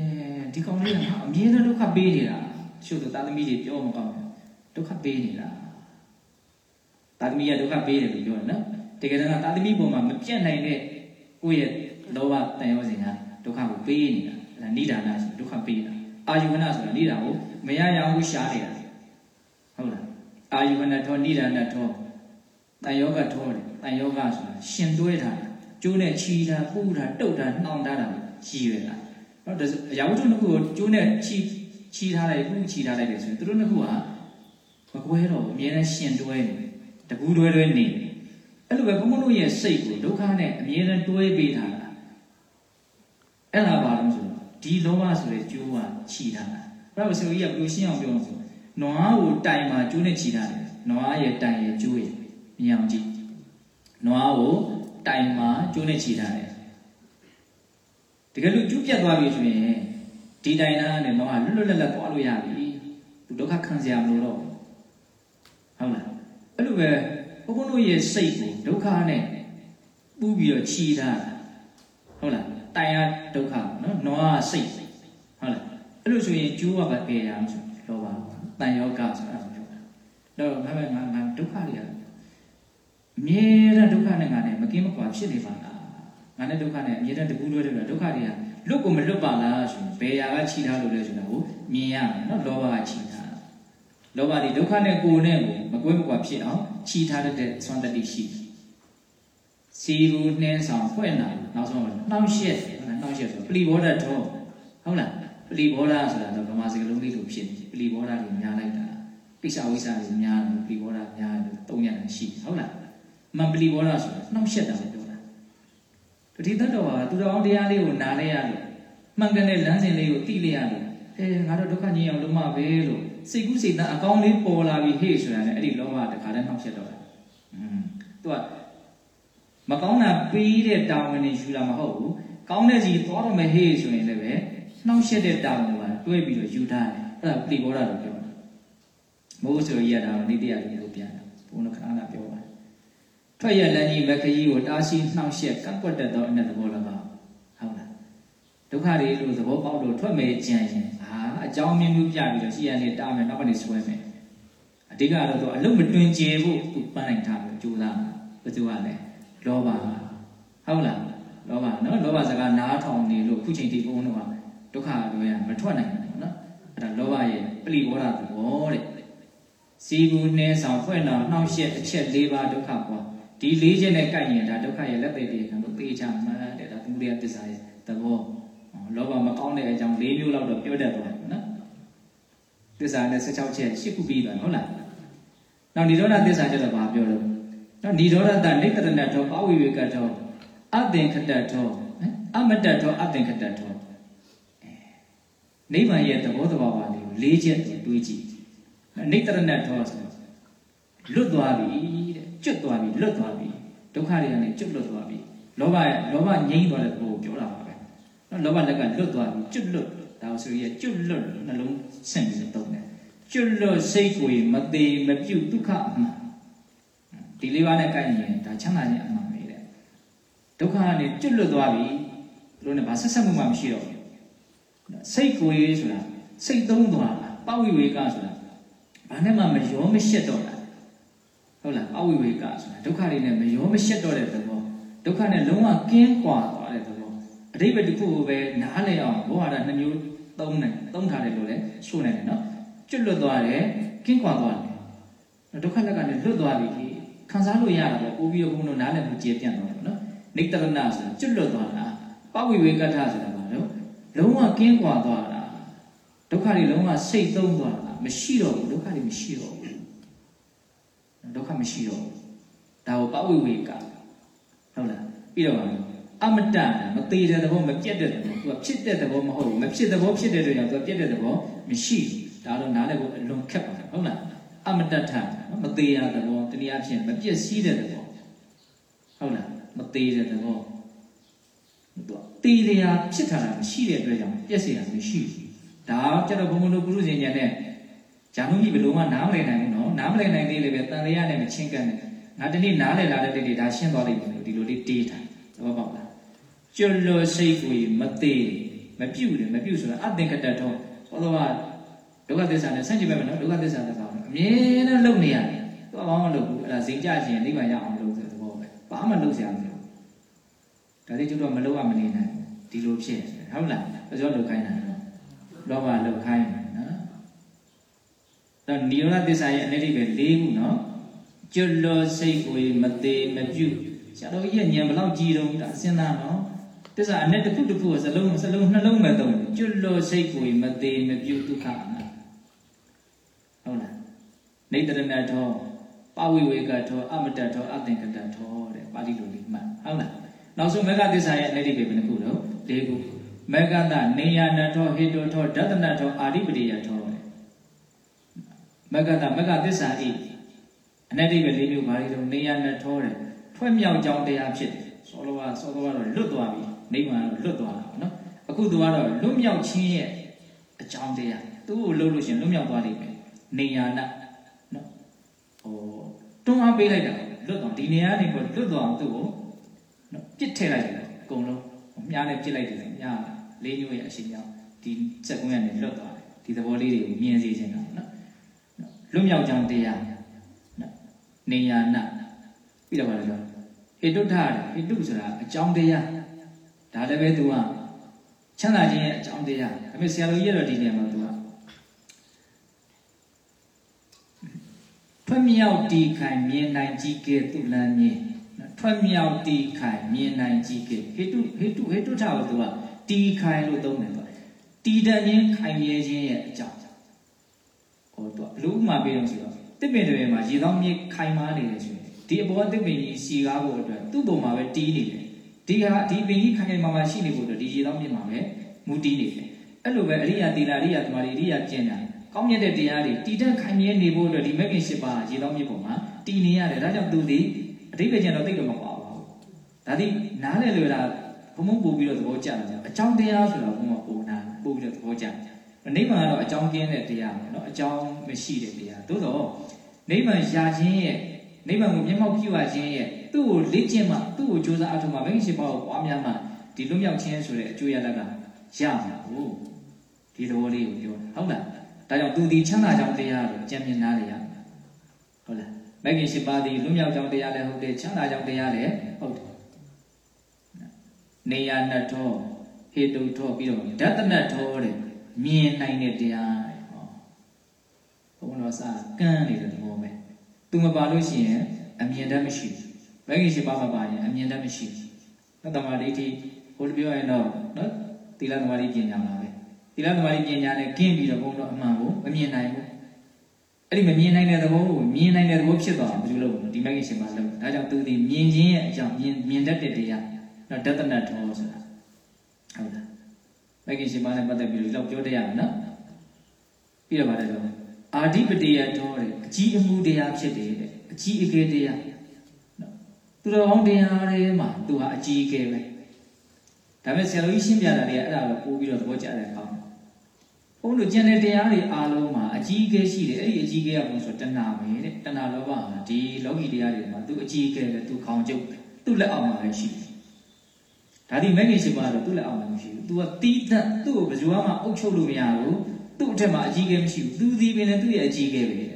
ဒီကောင်လေးကအမြဲတမ်းဒုက္ခပေးနေတာတချို့ဆိုသားသမီးတွေပြောမကောင်းဘူးဒုက္ခပေးနေတာသားသမီးကဒုက္ခပေးတယ်လို့ပြောတယ်နော်တကယ်တမ်းကသားသမီးပေါ်မှာမပြတ်နိုင်တဲ့ကိုယ့်ရဲ့လောဘတန်ရောစဉ်ကဒုက္ခကိုပေးနေတာအဲ့ဒါနိဒာနဆိုဒုက္ခပေးတာအာယုဝနဆိုတာနိဒာကိုမရရအောင်ရှားနေတာဟုတ်လားအာယုဝနထောနိဒာနထောတန်ယောဂထောတယ်တန်ယောဂဆိုတာရှင်တွဲတာ ကျိုးနဲ့ချီတာပူတာတုတ်တာနှောင်တာတာရှိရတာဟုတ်တယ်အရာဝတ္ထုနှစ်ခုကိုကျိုးနဲ့ချီချီထားလိုက်ပူချီထားလိုက်တယ်ဆိုရင်သူတို့နှစ်ခုဟာမကွဲတော့ဘူးအမြဲတမ်းရှင်တွဲနေတကူးတွဲတွဲနေအဲ့လိုပဲဘုံဘုံတို့ရဲ့စိတ်ကိုဒုက္ခနဲ့အမြဲတမ်းတွဲပေးထားတာအဲ့ဒါပါလို့ဆိုတော့ဒီလောဘဆိုတဲ့ကျိုးကခြီထားတာအဲ့ဒါဆိုကြီးကဘယ်လိုရှင်းအောင်ပြောလို့ဆိုနွားကိုတိုင်မှာကျိုးနဲ့ချီထားတယ်နွားရဲ့တိုင်ရဲ့ကျိုးရဲ့မြင်အောင်ကြည့်နွားကို တိုင်မှာကျိုးနဲ့ချီထားတယ်တကယ်လို့ကျိုးပြတ်သွားပြီဆိုရင်ဒီတိုင်သားနဲ့နွားလွတ်လွတ်လပ်လပ်သွားလို့ရပြီသူဒုက္ခခံစရာမလိုတော့ဟုတ်လားအဲ့လိုပဲဘုန်းဘုန်းတို့ရဲ့စိတ်ကိုဒုက္ခနဲ့ပူးပြီးတော့ချီထားတာဟုတ်လားတိုင်ရဒုက္ခနော်နွားစိတ်ဟုတ်လားအဲ့လိုဆိုရင်ကျိုးကပဲပေရအောင်ဆိုလောဘတန်ယောဂဆိုတာပြောတာတော့ဘာပဲငါငါဒုက္ခတွေက အမြဲတမ်းဒုက္ခနဲ့ငါနဲ့မကင်းမကွာဖြစ်နေပါလားငါနဲ့ဒုက္ခနဲ့အမြဲတမ်းတကူးလွဲတယ်ဒုက္ခတွေကလွတ်ကိုမလွတ်ပါလားဆိုရင်ဘယ်ရာကခြိထားလို့လဲဆိုတာကိုမြင်ရမယ်နော်လောဘကခြိထားလောဘဒီဒုက္ခနဲ့ကိုယ်နဲ့ကိုမကွဲမကွာဖြစ်အောင်ခြိထားတဲ့ဆွမ်းတတိရှိစီဘူးနှင်းဆောင်ဖွဲ့နာနောက်ဆုံးနှောင့်ရှက်နှောင့်ရှက်ဆိုပလီဘောဓထောဟုတ်လားပလီဘောဓဆိုတာတော့ဗမာစကားလုံးလေးလိုဖြစ်နေပလီဘောဓကိုများလိုက်တာပိဿဝိစာကိုများတယ်ပလီဘောဓများတယ်တုံးရတာရှိဟုတ်လား မပလီဘောဓဆိုတာနှောင့်ရှက်တာပဲပြောတာတတိတတ်တော်ကသူတော်အောင်တရားလေးကိုနားလဲရလို့မှန်ကန်တဲ့လမ်းစဉ်လေးကိုသိလိုက်ရလို့အဲငါတို့ဒုက္ခညင်အောင်လုံးမပဲလို့စိတ်ကူးစိတ်သားအကောင်းလေးပေါ်လာပြီဟေ့ဆိုတာနဲ့အဲ့ဒီလောဘတခါတည်းနှောင့်ရှက်တော့တာอืมသူကမကောင်းတာပြီးတဲ့တောင်းဝင်နေယူတာမဟုတ်ဘူးကောင်းတဲ့စီသွားတော့မယ်ဟေ့ဆိုရင်လည်းပဲနှောင့်ရှက်တဲ့တောင်းဝင်တွဲပြီးတော့ယူထားတယ်အဲ့ဒါပြိဘောဓလို့ပြောတာမိုးဆိုရတာနိတ္တရာကြီးကိုပြန်တာဘုန်းတော်ခဏခဏပြောပါ ထွက်ရလန်းကြီးမခကြီးကိုတားဆီးနှောင့်ယှက်ကန့်ကွက်တတ်သောအနက်သဘော၎င်းဟုတ်လားဒုက္ခတွေလို့သဘောပေါက်လို့ထွက်မယ်ကြံရင်အာအကြောင်းမျိုးမျိုးပြပြီးတော့ရှိရနေတားမယ်နောက်ကနေဆွဲမယ်အဓိကတော့သူအလုံးမတွင်ကျေဖို့သူပန်းနိုင်တာပဲကြိုးစားဘယ်သူကလဲလောဘဟုတ်လားလောဘနော်လောဘစကားနားထောင်နေလို့ခုချိန်ဒီဘုန်းတော်ကဒုက္ခတွေရမထွက်နိုင်ဘူးနော်အဲ့ဒါလောဘရဲ့ပလိဘောဓသဘောတဲ့စီဘူးနှင်းဆောင်ဖွဲ့တော်နှောင့်ရှက်အချက်၄ပါးဒုက္ခပေါ် ဒီ၄ချက်နဲ့ကိုက်ရင်ဒါဒုက္ခရဲ့လက်ပေတေခံလို့သိချမှန်တယ်ဒါသမုဒယသစ္စာရဲ့သဘောလောဘမကောင်းတဲ့အကြောင်း၄မျိုးလောက်တော့ပြောတတ်သွားတယ်နော်သစ္စာနဲ့16ချက်ရှစ်ခုပြီးသွားဟုတ်လားနောက်និရောဓသစ္စာကျတော့ဘာပြောလို့နော်និရောဓတနိတ္တရဏထောပဝိဝေကထောအသင်္ခတထောအမတ္တထောအသင်္ခတထောနိဗ္ဗာန်ရဲ့သဘောတဘာဝလေးကို၄ချက်တွေးကြည့်နိတ္တရဏထောဆိုလွတ်သွားပြီတဲ့ ကျွတ်သွားပြီလွတ်သွားပြီဒုက္ခတွေကနေကျွတ်လွတ်သွားပြီလောဘရဲ့လောဘငြိမ်းသွားတဲ့သဘောကိုပြောတာပါပဲနော်လောဘလက်ကလွတ်သွားပြီကျွတ်လွတ်ဒါဆိုရင်ကျွတ်လွတ်နှလုံးဆင့်ပြီးတော့တယ်ကျွတ်လွတ်စိတ်ကိုမသေးမပြုတ်ဒုက္ခအမှန်ဒီလေးပါးနဲ့ကိုက်ရင်ဒါချမ်းသာခြင်းအမှန်ပဲတဲ့ဒုက္ခကနေကျွတ်လွတ်သွားပြီတို့နဲ့ဘာဆက်ဆက်မှုမှမရှိတော့ဘူးစိတ်ကိုရေးဆိုတာစိတ်သုံးသွားတာပဝိဝေကဆိုတာဘာနဲ့မှမရောမရှက်တော့တာ ဟုတ်လားအဝိဝေကဆိုတာဒုက္ခတွေနဲ့မရောမရှက်တော့တဲ့သဘောဒုက္ခနဲ့လုံးဝကင်းကွာသွားတဲ့သဘောအတိပ္ပယ်တစ်ခုကိုပဲနားလည်အောင်ဘောဟာရနှမျိုးသုံးတယ်သုံးထားတယ်လို့လည်းဆိုနေတယ်နော်ကျွတ်လွတ်သွားတယ်ကင်းကွာသွားတယ်ဒုက္ခလက်ကလည်းလွတ်သွားပြီခံစားလို့ရတာပေါ့ပို့ပြီးတော့ဘုံတို့နားလည်မှုကျေပြန့်သွားတယ်နော်နိတ္တရဏဆိုတာကျွတ်လွတ်သွားတာပဝိဝေကထဆိုတာဘာလို့လုံးဝကင်းကွာသွားတာဒုက္ခတွေလုံးဝစိတ်သုံးသွားတာမရှိတော့ဘူးဒုက္ခတွေမရှိတော့ဘူး ဒုက္ခမရှိတော့ဘူးဒါကိုပဝိဝေကဟုတ်လားပြီးတော့အမတ္တမသေးတဲ့သဘောမပြတ်တဲ့သဘောသူကဖြစ်တဲ့သဘောမဟုတ်ဘူးမဖြစ်တဲ့သဘောဖြစ်တဲ့အတွက်ကြောင့်သူကပြတ်တဲ့သဘောမရှိဘူးဒါတော့နားလည်းကိုအလွန်ခက်ပါတယ်ဟုတ်လားအမတ္တထမသေးရသဘောတနည်းအားဖြင့်မပြည့်စည်တဲ့သဘောဟုတ်လားမသေးတဲ့သဘောသူတေးလျာဖြစ်ထားတာမရှိတဲ့အတွက်ကြောင့်ပြည့်စည်တာမရှိဘူးဒါကြတော့ဘုံဘုံတို့ပုရုဇဉ်ညာနဲ့ ဂျာမကြီးဘယ်လိုမှနားမလည်နိုင်ဘူးနော်နားမလည်နိုင်သေးလေပဲတန်လျာနဲ့မချင်းကန်နဲ့ငါတနေ့နားလည်လာတဲ့တိဒါရှင်းသွားလိမ့်မယ်လို့ဒီလိုလေးတေးထားသဘောပေါက်လားကျွလွစိတ်ကိုမသေးမပြုတ်တယ်မပြုတ်ဆိုတာအသင်္ကတထောသောတော်ကဒုက္ခသစ္စာနဲ့ဆန့်ကျင်ပဲမနော်ဒုက္ခသစ္စာဆိုတာအမြဲတမ်းလုံနေရတယ်သူကဘာမှမလုပ်ဘူးအဲ့ဒါဇင်ကြခြင်းနိဗ္ဗာန်ရအောင်လုပ်တဲ့သဘောပဲဘာမှလုပ်စရာမလိုဒါလေးကျတော့မလုပ်ရမနေနိုင်ဒီလိုဖြစ်ဟုတ်လားဘယ်ကြောလုပ်ခိုင်းတာလဲလောဘလုပ်ခိုင်း တယ်နော်တော့နိရောဓသစ္စာရဲ့အနိဋ္ဌိပဲ၄ခုနော်ကျွလောစိတ်ကိုမသေးမပြုတ်ဆရာတော်ကြီးရဲ့ဉာဏ်ဘလောက်ကြီးတော့ဒါစဉ်းစားနော်တစ္ဆာအနဲ့တစ်ခုတစ်ခုစလုံးစလုံးနှလုံးပဲသုံးကျွလောစိတ်ကိုမသေးမပြုတ်ဒုက္ခအနာဟုတ်လားနေတရဏထောပဝိဝေကထောအမတထောအသင်္ကတထောတဲ့ပါဠိလိုလေးမှတ်ဟုတ်လားနောက်ဆုံးမေဃသစ္စာရဲ့အနိဋ္ဌိပဲဘယ်နှခုတော့၄ခုမေဃတနေယနထောဟိတောထောဒသနထောအာရိပတိယထောတဲ့ မက္ကတမက္ကသစ္စာဤအနတ္တိပဲလေးမျိုးဘာတွေတော့နေရနဲ့ထောတယ်ထွက်မြောက်ကြောင်းတရားဖြစ်တယ်စောလောကစောလောကတော့လွတ်သွားပြီနိဗ္ဗာန်တော့လွတ်သွားတာပေါ့နော်အခုသူကတော့လွတ်မြောက်ခြင်းရဲ့အကြောင်းတရားသူ့ကိုလှုပ်လို့ရှရင်လွတ်မြောက်သွားလိမ့်မယ်နေရနာနော်ဟိုတွန်းအားပေးလိုက်တာလွတ်သွားဒီနေရာနေပေါ်လွတ်သွားအောင်သူ့ကိုနော်ပြစ်ထည့်လိုက်တယ်အကုန်လုံးမြားနဲ့ပြစ်လိုက်တယ်မြားလေးမျိုးရဲ့အရှင်ကြောင့်ဒီစက်ကွင်းကနေလွတ်သွားတယ်ဒီသဘောလေးတွေကိုမြင်စေခြင်းတာနော် လွတ်မြောက်ကြောင်းတရားနော်နေရနာပြီးတော့ပါလို့ဟေတုထတယ်ဟေတုဆိုတာအကြောင်းတရားဒါလည်းပဲသူကချမ်းသာခြင်းရဲ့အကြောင်းတရားဒါပေမဲ့ဆရာတော်ကြီးရတော့ဒီနေရာမှာသူကထွက်မြောက်တီခိုင်မြင်နိုင်ကြည်ကဲသူလမ်းမြင်ထွက်မြောက်တီခိုင်မြင်နိုင်ကြည်ကဲဟေတုဟေတုဟေတုထကိုသူကတီခိုင်လို့သုံးတယ်သူတီတန်ခြင်းခိုင်မြဲခြင်းရဲ့အကြောင်း ဟိုသူကဘလို့ဥမာပေးတော့ဆိုတော့တစ်ပင်တွေမှာရေသောမြေခိုင်မာနေတယ်ဆိုရင်ဒီအပေါ်ကတစ်ပင်ကြီးစီကားဖို့အတွက်သူ့ပုံမှာပဲတီးနေတယ်ဒီဟာဒီပင်ကြီးခိုင်ခိုင်မာမာရှိနေဖို့အတွက်ဒီရေသောမြေမှာပဲမူတီးနေတယ်အဲ့လိုပဲအရိယာသီလအရိယာသမာဓိအရိယာကျင့်တာကောင်းမြတ်တဲ့တရားတွေတည်တတ်ခိုင်မြဲနေဖို့အတွက်ဒီမဂ်ကင်၈ပါးရေသောမြေပုံမှာတည်နေရတယ်ဒါကြောင့်သူဒီအတိပ္ပယ်ကျင့်တော့သိတော့မပါဘူးဒါဒီနားလည်လွယ်တာဘုံဘုံပို့ပြီးတော့သဘောကျတယ်အကြောင်းတရားဆိုတော့ဘုံကပုံနာပို့ပြီးတော့သဘောကျတယ် နိဗ္ဗာန်ကတော့အကြောင်းကျင်းတဲ့တရားပဲเนาะအကြောင်းမရှိတဲ့တရားသို့တော့နိဗ္ဗာန်ရာခြင်းရဲ့နိဗ္ဗာန်ကိုမျက်မှောက်ပြုရခြင်းရဲ့သူ့ကိုလေ့ကျင့်မှသူ့ကိုကြိုးစားအထောက်မှမဂ္ဂင်၈ပါးကိုပွားများမှဒီလွတ်မြောက်ခြင်းဆိုတဲ့အကျိုးရလဒ်ကရမှာဟုတ်ဒီသဘောလေးကိုပြောတာဟုတ်လားဒါကြောင့်သူဒီချမ်းသာကြောင်းတရားကိုအကျဉ်းမြင်နားလေရဟုတ်လားမဂ္ဂင်၈ပါးဒီလွတ်မြောက်ကြောင်းတရားလည်းဟုတ်တယ်ချမ်းသာကြောင်းတရားလည်းဟုတ်တယ်နေယာနတ်ထောဟေတုထောပြီးတော့ဒသနတ်ထောတဲ့ မြင်နိုင်တဲ့တရားဟောဘုန်းတော်စာကန်းနေတဲ့သဘောပဲသူမပါလို့ရှိရင်အမြင်တတ်မရှိဘူးမဂ္ဂင်၈ပါးမပါရင်အမြင်တတ်မရှိဘူးသတ္တမဒိဋ္ဌိဟိုလိုပြောရင်တော့နော်သီလသမာဓိပညာပါပဲသီလသမာဓိပညာနဲ့ကင်းပြီးတော့ဘုန်းတော်အမှန်ကိုမမြင်နိုင်ဘူးအဲ့ဒီမမြင်နိုင်တဲ့သဘောကိုမြင်နိုင်တဲ့သဘောဖြစ်သွားအောင်ဘယ်လိုလုပ်လဲဒီမဂ္ဂင်ရှင်ပါလုပ်ဒါကြောင့်သူဒီမြင်ခြင်းရဲ့အကြောင်းမြင်မြင်တတ်တဲ့တရားနော်ဒသနထောဆိုတာဟုတ်လား မဂ္ဂင်ရှင်ပါနဲ့ပတ်သက်ပြီးတော့ပြောတရားမယ်နော်ပြီးတော့ဗါတယ်ဆိုအာဓိပတိယတော်တဲ့အကြီးအမှုတရားဖြစ်တယ်တဲ့အကြီးအကဲတရားနော်သူတော်ကောင်းတရားတွေမှာသူဟာအကြီးအကဲပဲဒါပေမဲ့ဆရာတော်ကြီးရှင်းပြတာတွေကအဲ့ဒါကိုပို့ပြီးတော့သဘောကျတယ်ကောင်းဘုန်းတို့ကျန်တဲ့တရားတွေအားလုံးမှာအကြီးအကဲရှိတယ်အဲ့ဒီအကြီးအကဲကဘုန်းဆိုတဏှာပဲတဲ့တဏှာလောဘဟာဒီလောကီတရားတွေမှာသူအကြီးအကဲပဲသူခေါင်းကျုပ်သူ့လက်အောက်မှာပဲရှိတယ် ဒါဒီမဂ္ဂင်ရှိပါတော့သူ့လက်အောက်မှာမရှိဘူး तू ကတီးသတ်သူ့ကိုဘယ်သူမှအုပ်ချုပ်လို့မရဘူးသူ့အထက်မှာအကြီးအကဲမရှိဘူး तू ဒီပင်လည်းသူ့ရဲ့အကြီးအကဲပဲတဲ့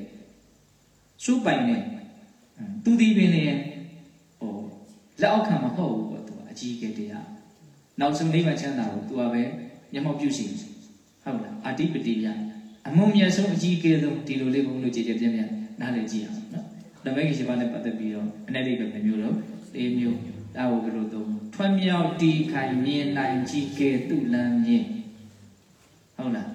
စုပိုင်နေ तू ဒီပင်လည်းဟိုလက်အောက်ခံမှာဟုတ်ဘူးပေါ့ तू အကြီးအကဲတရားနောက်ဆုံးနိဗ္ဗာန်ချမ်းသာကို तू ကပဲမျက်မှောက်ပြုစီဟုတ်လားအာတိပတိယအမုံမြတ်ဆုံးအကြီးအကဲဆုံးဒီလိုလေးဘုံလို့ကြည်ကြပြင်းပြနားလည်ကြည့်အောင်နော်ဓမ္မကြီးရှိပါနဲ့ပတ်သက်ပြီးတော့အနတ္တိပဲမျိုးတော့၄မျိုး ဒါကိုဘယ်လိုသုံးထွက်မြောက်တီးခိုင်မြင်နိုင်ကြည်ကဲသူ့လမ်းမြင်ဟုတ်လား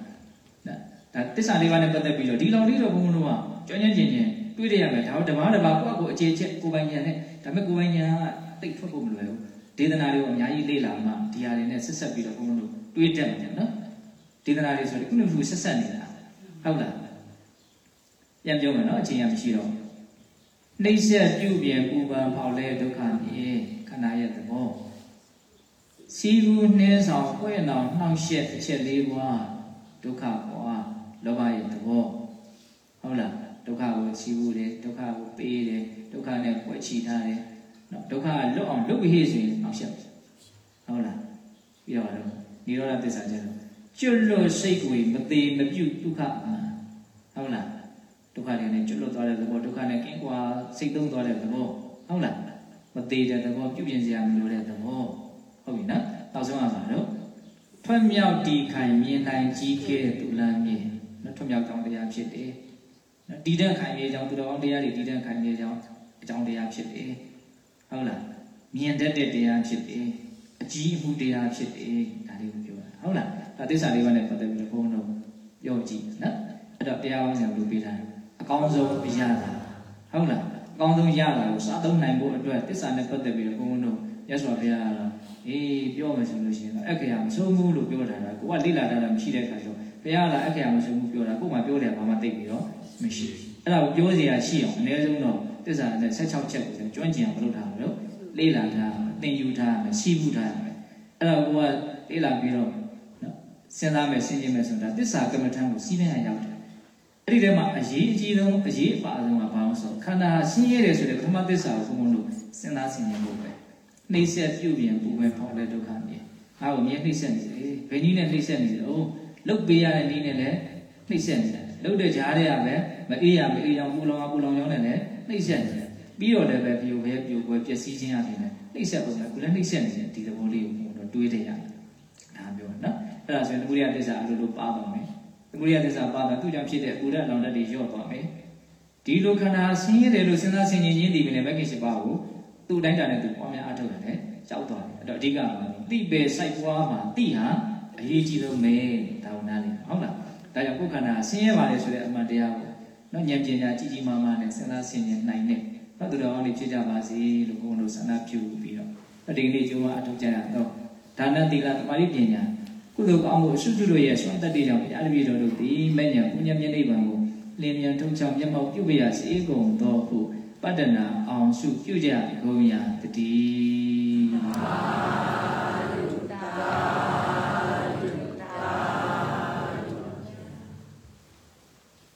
ဒါတစ္ဆာလေးပါးနဲ့ပတ်သက်ပြီးတော့ဒီလောက်လေးတော့ဘုံဘုံတို့ကကြောင်းကျင်ကျင်တွေးရရမယ်ဒါတော့ဓမ္မတစ်ပါးကိုယ့်ကိုအခြေချက်ကိုယ်ပိုင်ဉာဏ်နဲ့ဒါပေမဲ့ကိုယ်ပိုင်ဉာဏ်ကတိတ်ထွက်ဖို့မလွယ်ဘူးဒေသနာတွေကိုအများကြီးလေ့လာမှဒီဟာတွေနဲ့ဆက်ဆက်ပြီးတော့ဘုန်းဘုန်းတို့တွေးတတ်မယ်နော်ဒေသနာတွေဆိုတော့ခုနကဆက်ဆက်နေတာဟုတ်လားပြန်ပြောမယ်နော်အချိန်ရမရှိတော့နှိမ့်ဆက်ပြုပြင်ပူပန်ဖောက်လဲဒုက္ခမြေခ န္ဓာရဲ့သဘောစီဘူးနှင်းဆောင်ပွင့်အောင်နှောင့်ယှက်အချက်လေးပါးဒုက္ခပွားလောဘရဲ့သဘောဟုတ်လားဒုက္ခကိုစီဘူးတယ်ဒုက္ခကိုပေးတယ်ဒုက္ခနဲ့ပွက်ချီထားတယ်နော်ဒုက္ခလွတ်အောင်လွတ်ပြီးဆိုရင်နှောင့်ယှက်ဟုတ်လားပြီးတော့တော့និရောဓသစ္စာကျတော့ကျွတ်လွတ်စိတ်ကိုမသေးမပြုတ်ဒုက္ခအမှန်ဟုတ်လားဒုက္ခတွေနဲ့ကျွတ်လွတ်သွားတဲ့သဘောဒုက္ခနဲ့ကင်းကွာစိတ်သုံးသွားတဲ့သဘောဟုတ်လား မသေးတဲ့သဘောပြုပြင်စရာမလိုတဲ့သဘောဟုတ်ပြီနော်နောက်ဆုံးအမှာတော့ထွက်မြောက်တီခိုင်မြင်နိုင်ကြီးခဲတဲ့သူလမ်းမြင်နော်ထွက်မြောက်ကြောင်းတရားဖြစ်တယ်နော်တည်တဲ့ခိုင်မြေကြောင်းသူတော်တရားတွေတည်တဲ့ခိုင်မြေကြောင်းအကြောင်းတရားဖြစ်တယ်ဟုတ်လားမြင်တတ်တဲ့တရားဖြစ်တယ်အကြီးအမှုတရားဖြစ်တယ်ဒါလေးကိုပြောတာဟုတ်လားဒါသစ္စာလေးပါးနဲ့ပတ်သက်ပြီးဘုန်းတော်ပြောကြည့်နော်အဲ့တော့တရားအောင်ဆရာတို့ပေးထားတယ်အကောင်းဆုံးအရာတာဟုတ်လား အကောင်းဆုံးရတာကိုစားသုံးနိုင်ဖို့အတွက်သစ္စာနဲ့ပတ်သက်ပြီးတော့ဘုန်းတော်ရသော်ဘုရားကတော့အေးပြောမယ်ဆိုလို့ရှိရင်တော့အခရာမဆုံးဘူးလို့ပြောတာကကိုကလိလာတာမရှိတဲ့အခါကျတော့ဘုရားကအခရာမဆုံးဘူးပြောတာကို့မှာပြောတယ်ဘာမှသိပြီးတော့မမရှိဘူးအဲ့ဒါကိုပြောစရာရှိအောင်အနည်းဆုံးတော့သစ္စာနဲ့16ချက်ကိုကျွမ်းကျင်အောင်လုပ်ထားလို့လေ့လာထားသင်ယူထားမယ်ရှိမှုထားမယ်အဲ့ဒါကိုကလေ့လာပြီးတော့နော်စဉ်းစားမယ်စဉ်းကျင်မယ်ဆိုတာသစ္စာကမ္မထံကိုစီးပြန်ရောက်တယ်အဲ့ဒီထဲမှာအရေးအကြီးဆုံးအရေးအပါဆုံးကဘာလို့ ဆိုခန္ဓာရှင်းရတယ်ဆိုတဲ့ပထမသစ္စာကိုဘုံဘုံတို့စဉ်းစားဆင်ခြင်ဖို့ပဲနှိမ့်ဆက်ပြုပြင်ပူပဲဖောက်လဲဒုက္ခမြေငါ့ကိုမြဲနှိမ့်ဆက်နေတယ်ဘယ်နည်းနဲ့နှိမ့်ဆက်နေတယ်哦လုတ်ပေးရတဲ့နည်းနဲ့လည်းနှိမ့်ဆက်နေတယ်လုတ်တဲ့ကြားထဲကပဲမအေးရမအေးရောင်ပူလောင်ပူလောင်ရောင်းနေတယ်နှိမ့်ဆက်နေတယ်ပြီးတော့လည်းပဲပြိုပဲပြိုပွဲပျက်စီးခြင်းအပြင်လည်းနှိမ့်ဆက်ပုံနဲ့ခုလည်းနှိမ့်ဆက်နေတယ်ဒီသဘောလေးကိုဘုံတော့တွေးတယ်ရတယ်ဒါပြောနော်အဲ့ဒါဆိုရင်သမုဒိယသစ္စာအလိုလိုပါပါမယ်သမုဒိယသစ္စာပါတာသူကြောင့်ဖြစ်တဲ့ပူရလောင်တတ်တွေညော့သွားမယ် ဒီလိုခန္ဓာဆင်းရဲတယ်လို့စဉ်းစားဆင်ခြင်ခြင်းဒီပင်လည်းမဂ္ဂင်၈ပါးကိုသူ့တိုင်းတာနဲ့သူပွားများအားထုတ်ရတယ်ကြောက်သွားတယ်အဲ့တော့အဓိကကတိပဲစိုက်ပွားမှာတိဟာအရေးကြီးဆုံးပဲဒါဝနာလေးဟုတ်လားဒါကြောင့်ကိုယ်ခန္ဓာဆင်းရဲပါလေဆိုတဲ့အမှန်တရားကိုနော်ဉာဏ်ပညာကြီးကြီးမားမားနဲ့စဉ်းစားဆင်ခြင်နိုင်တဲ့နော်သူတော်ကောင်းတွေဖြစ်ကြပါစေလို့ကိုယ်တို့ဆန္ဒပြုပြီးတော့ဒီနေ့ကျုံးအထုတ်ကြရတော့ဒါနသီလသမာဓိပညာကုသိုလ်ကောင်းမှုအရှုစုတို့ရဲ့ဆွမ်းတတ္တိကြောင့်ဘုရားတပည့်တော်တို့ဒီမဲ့ညာပုညမျက်နှိပ်ပါကို လင်းမြန်ထုံချောင်မျက်မှောက်ပြုပြရစေကုန်သောဟုပတ္တနာအောင်စုပြုကြကုန်ရာတည်း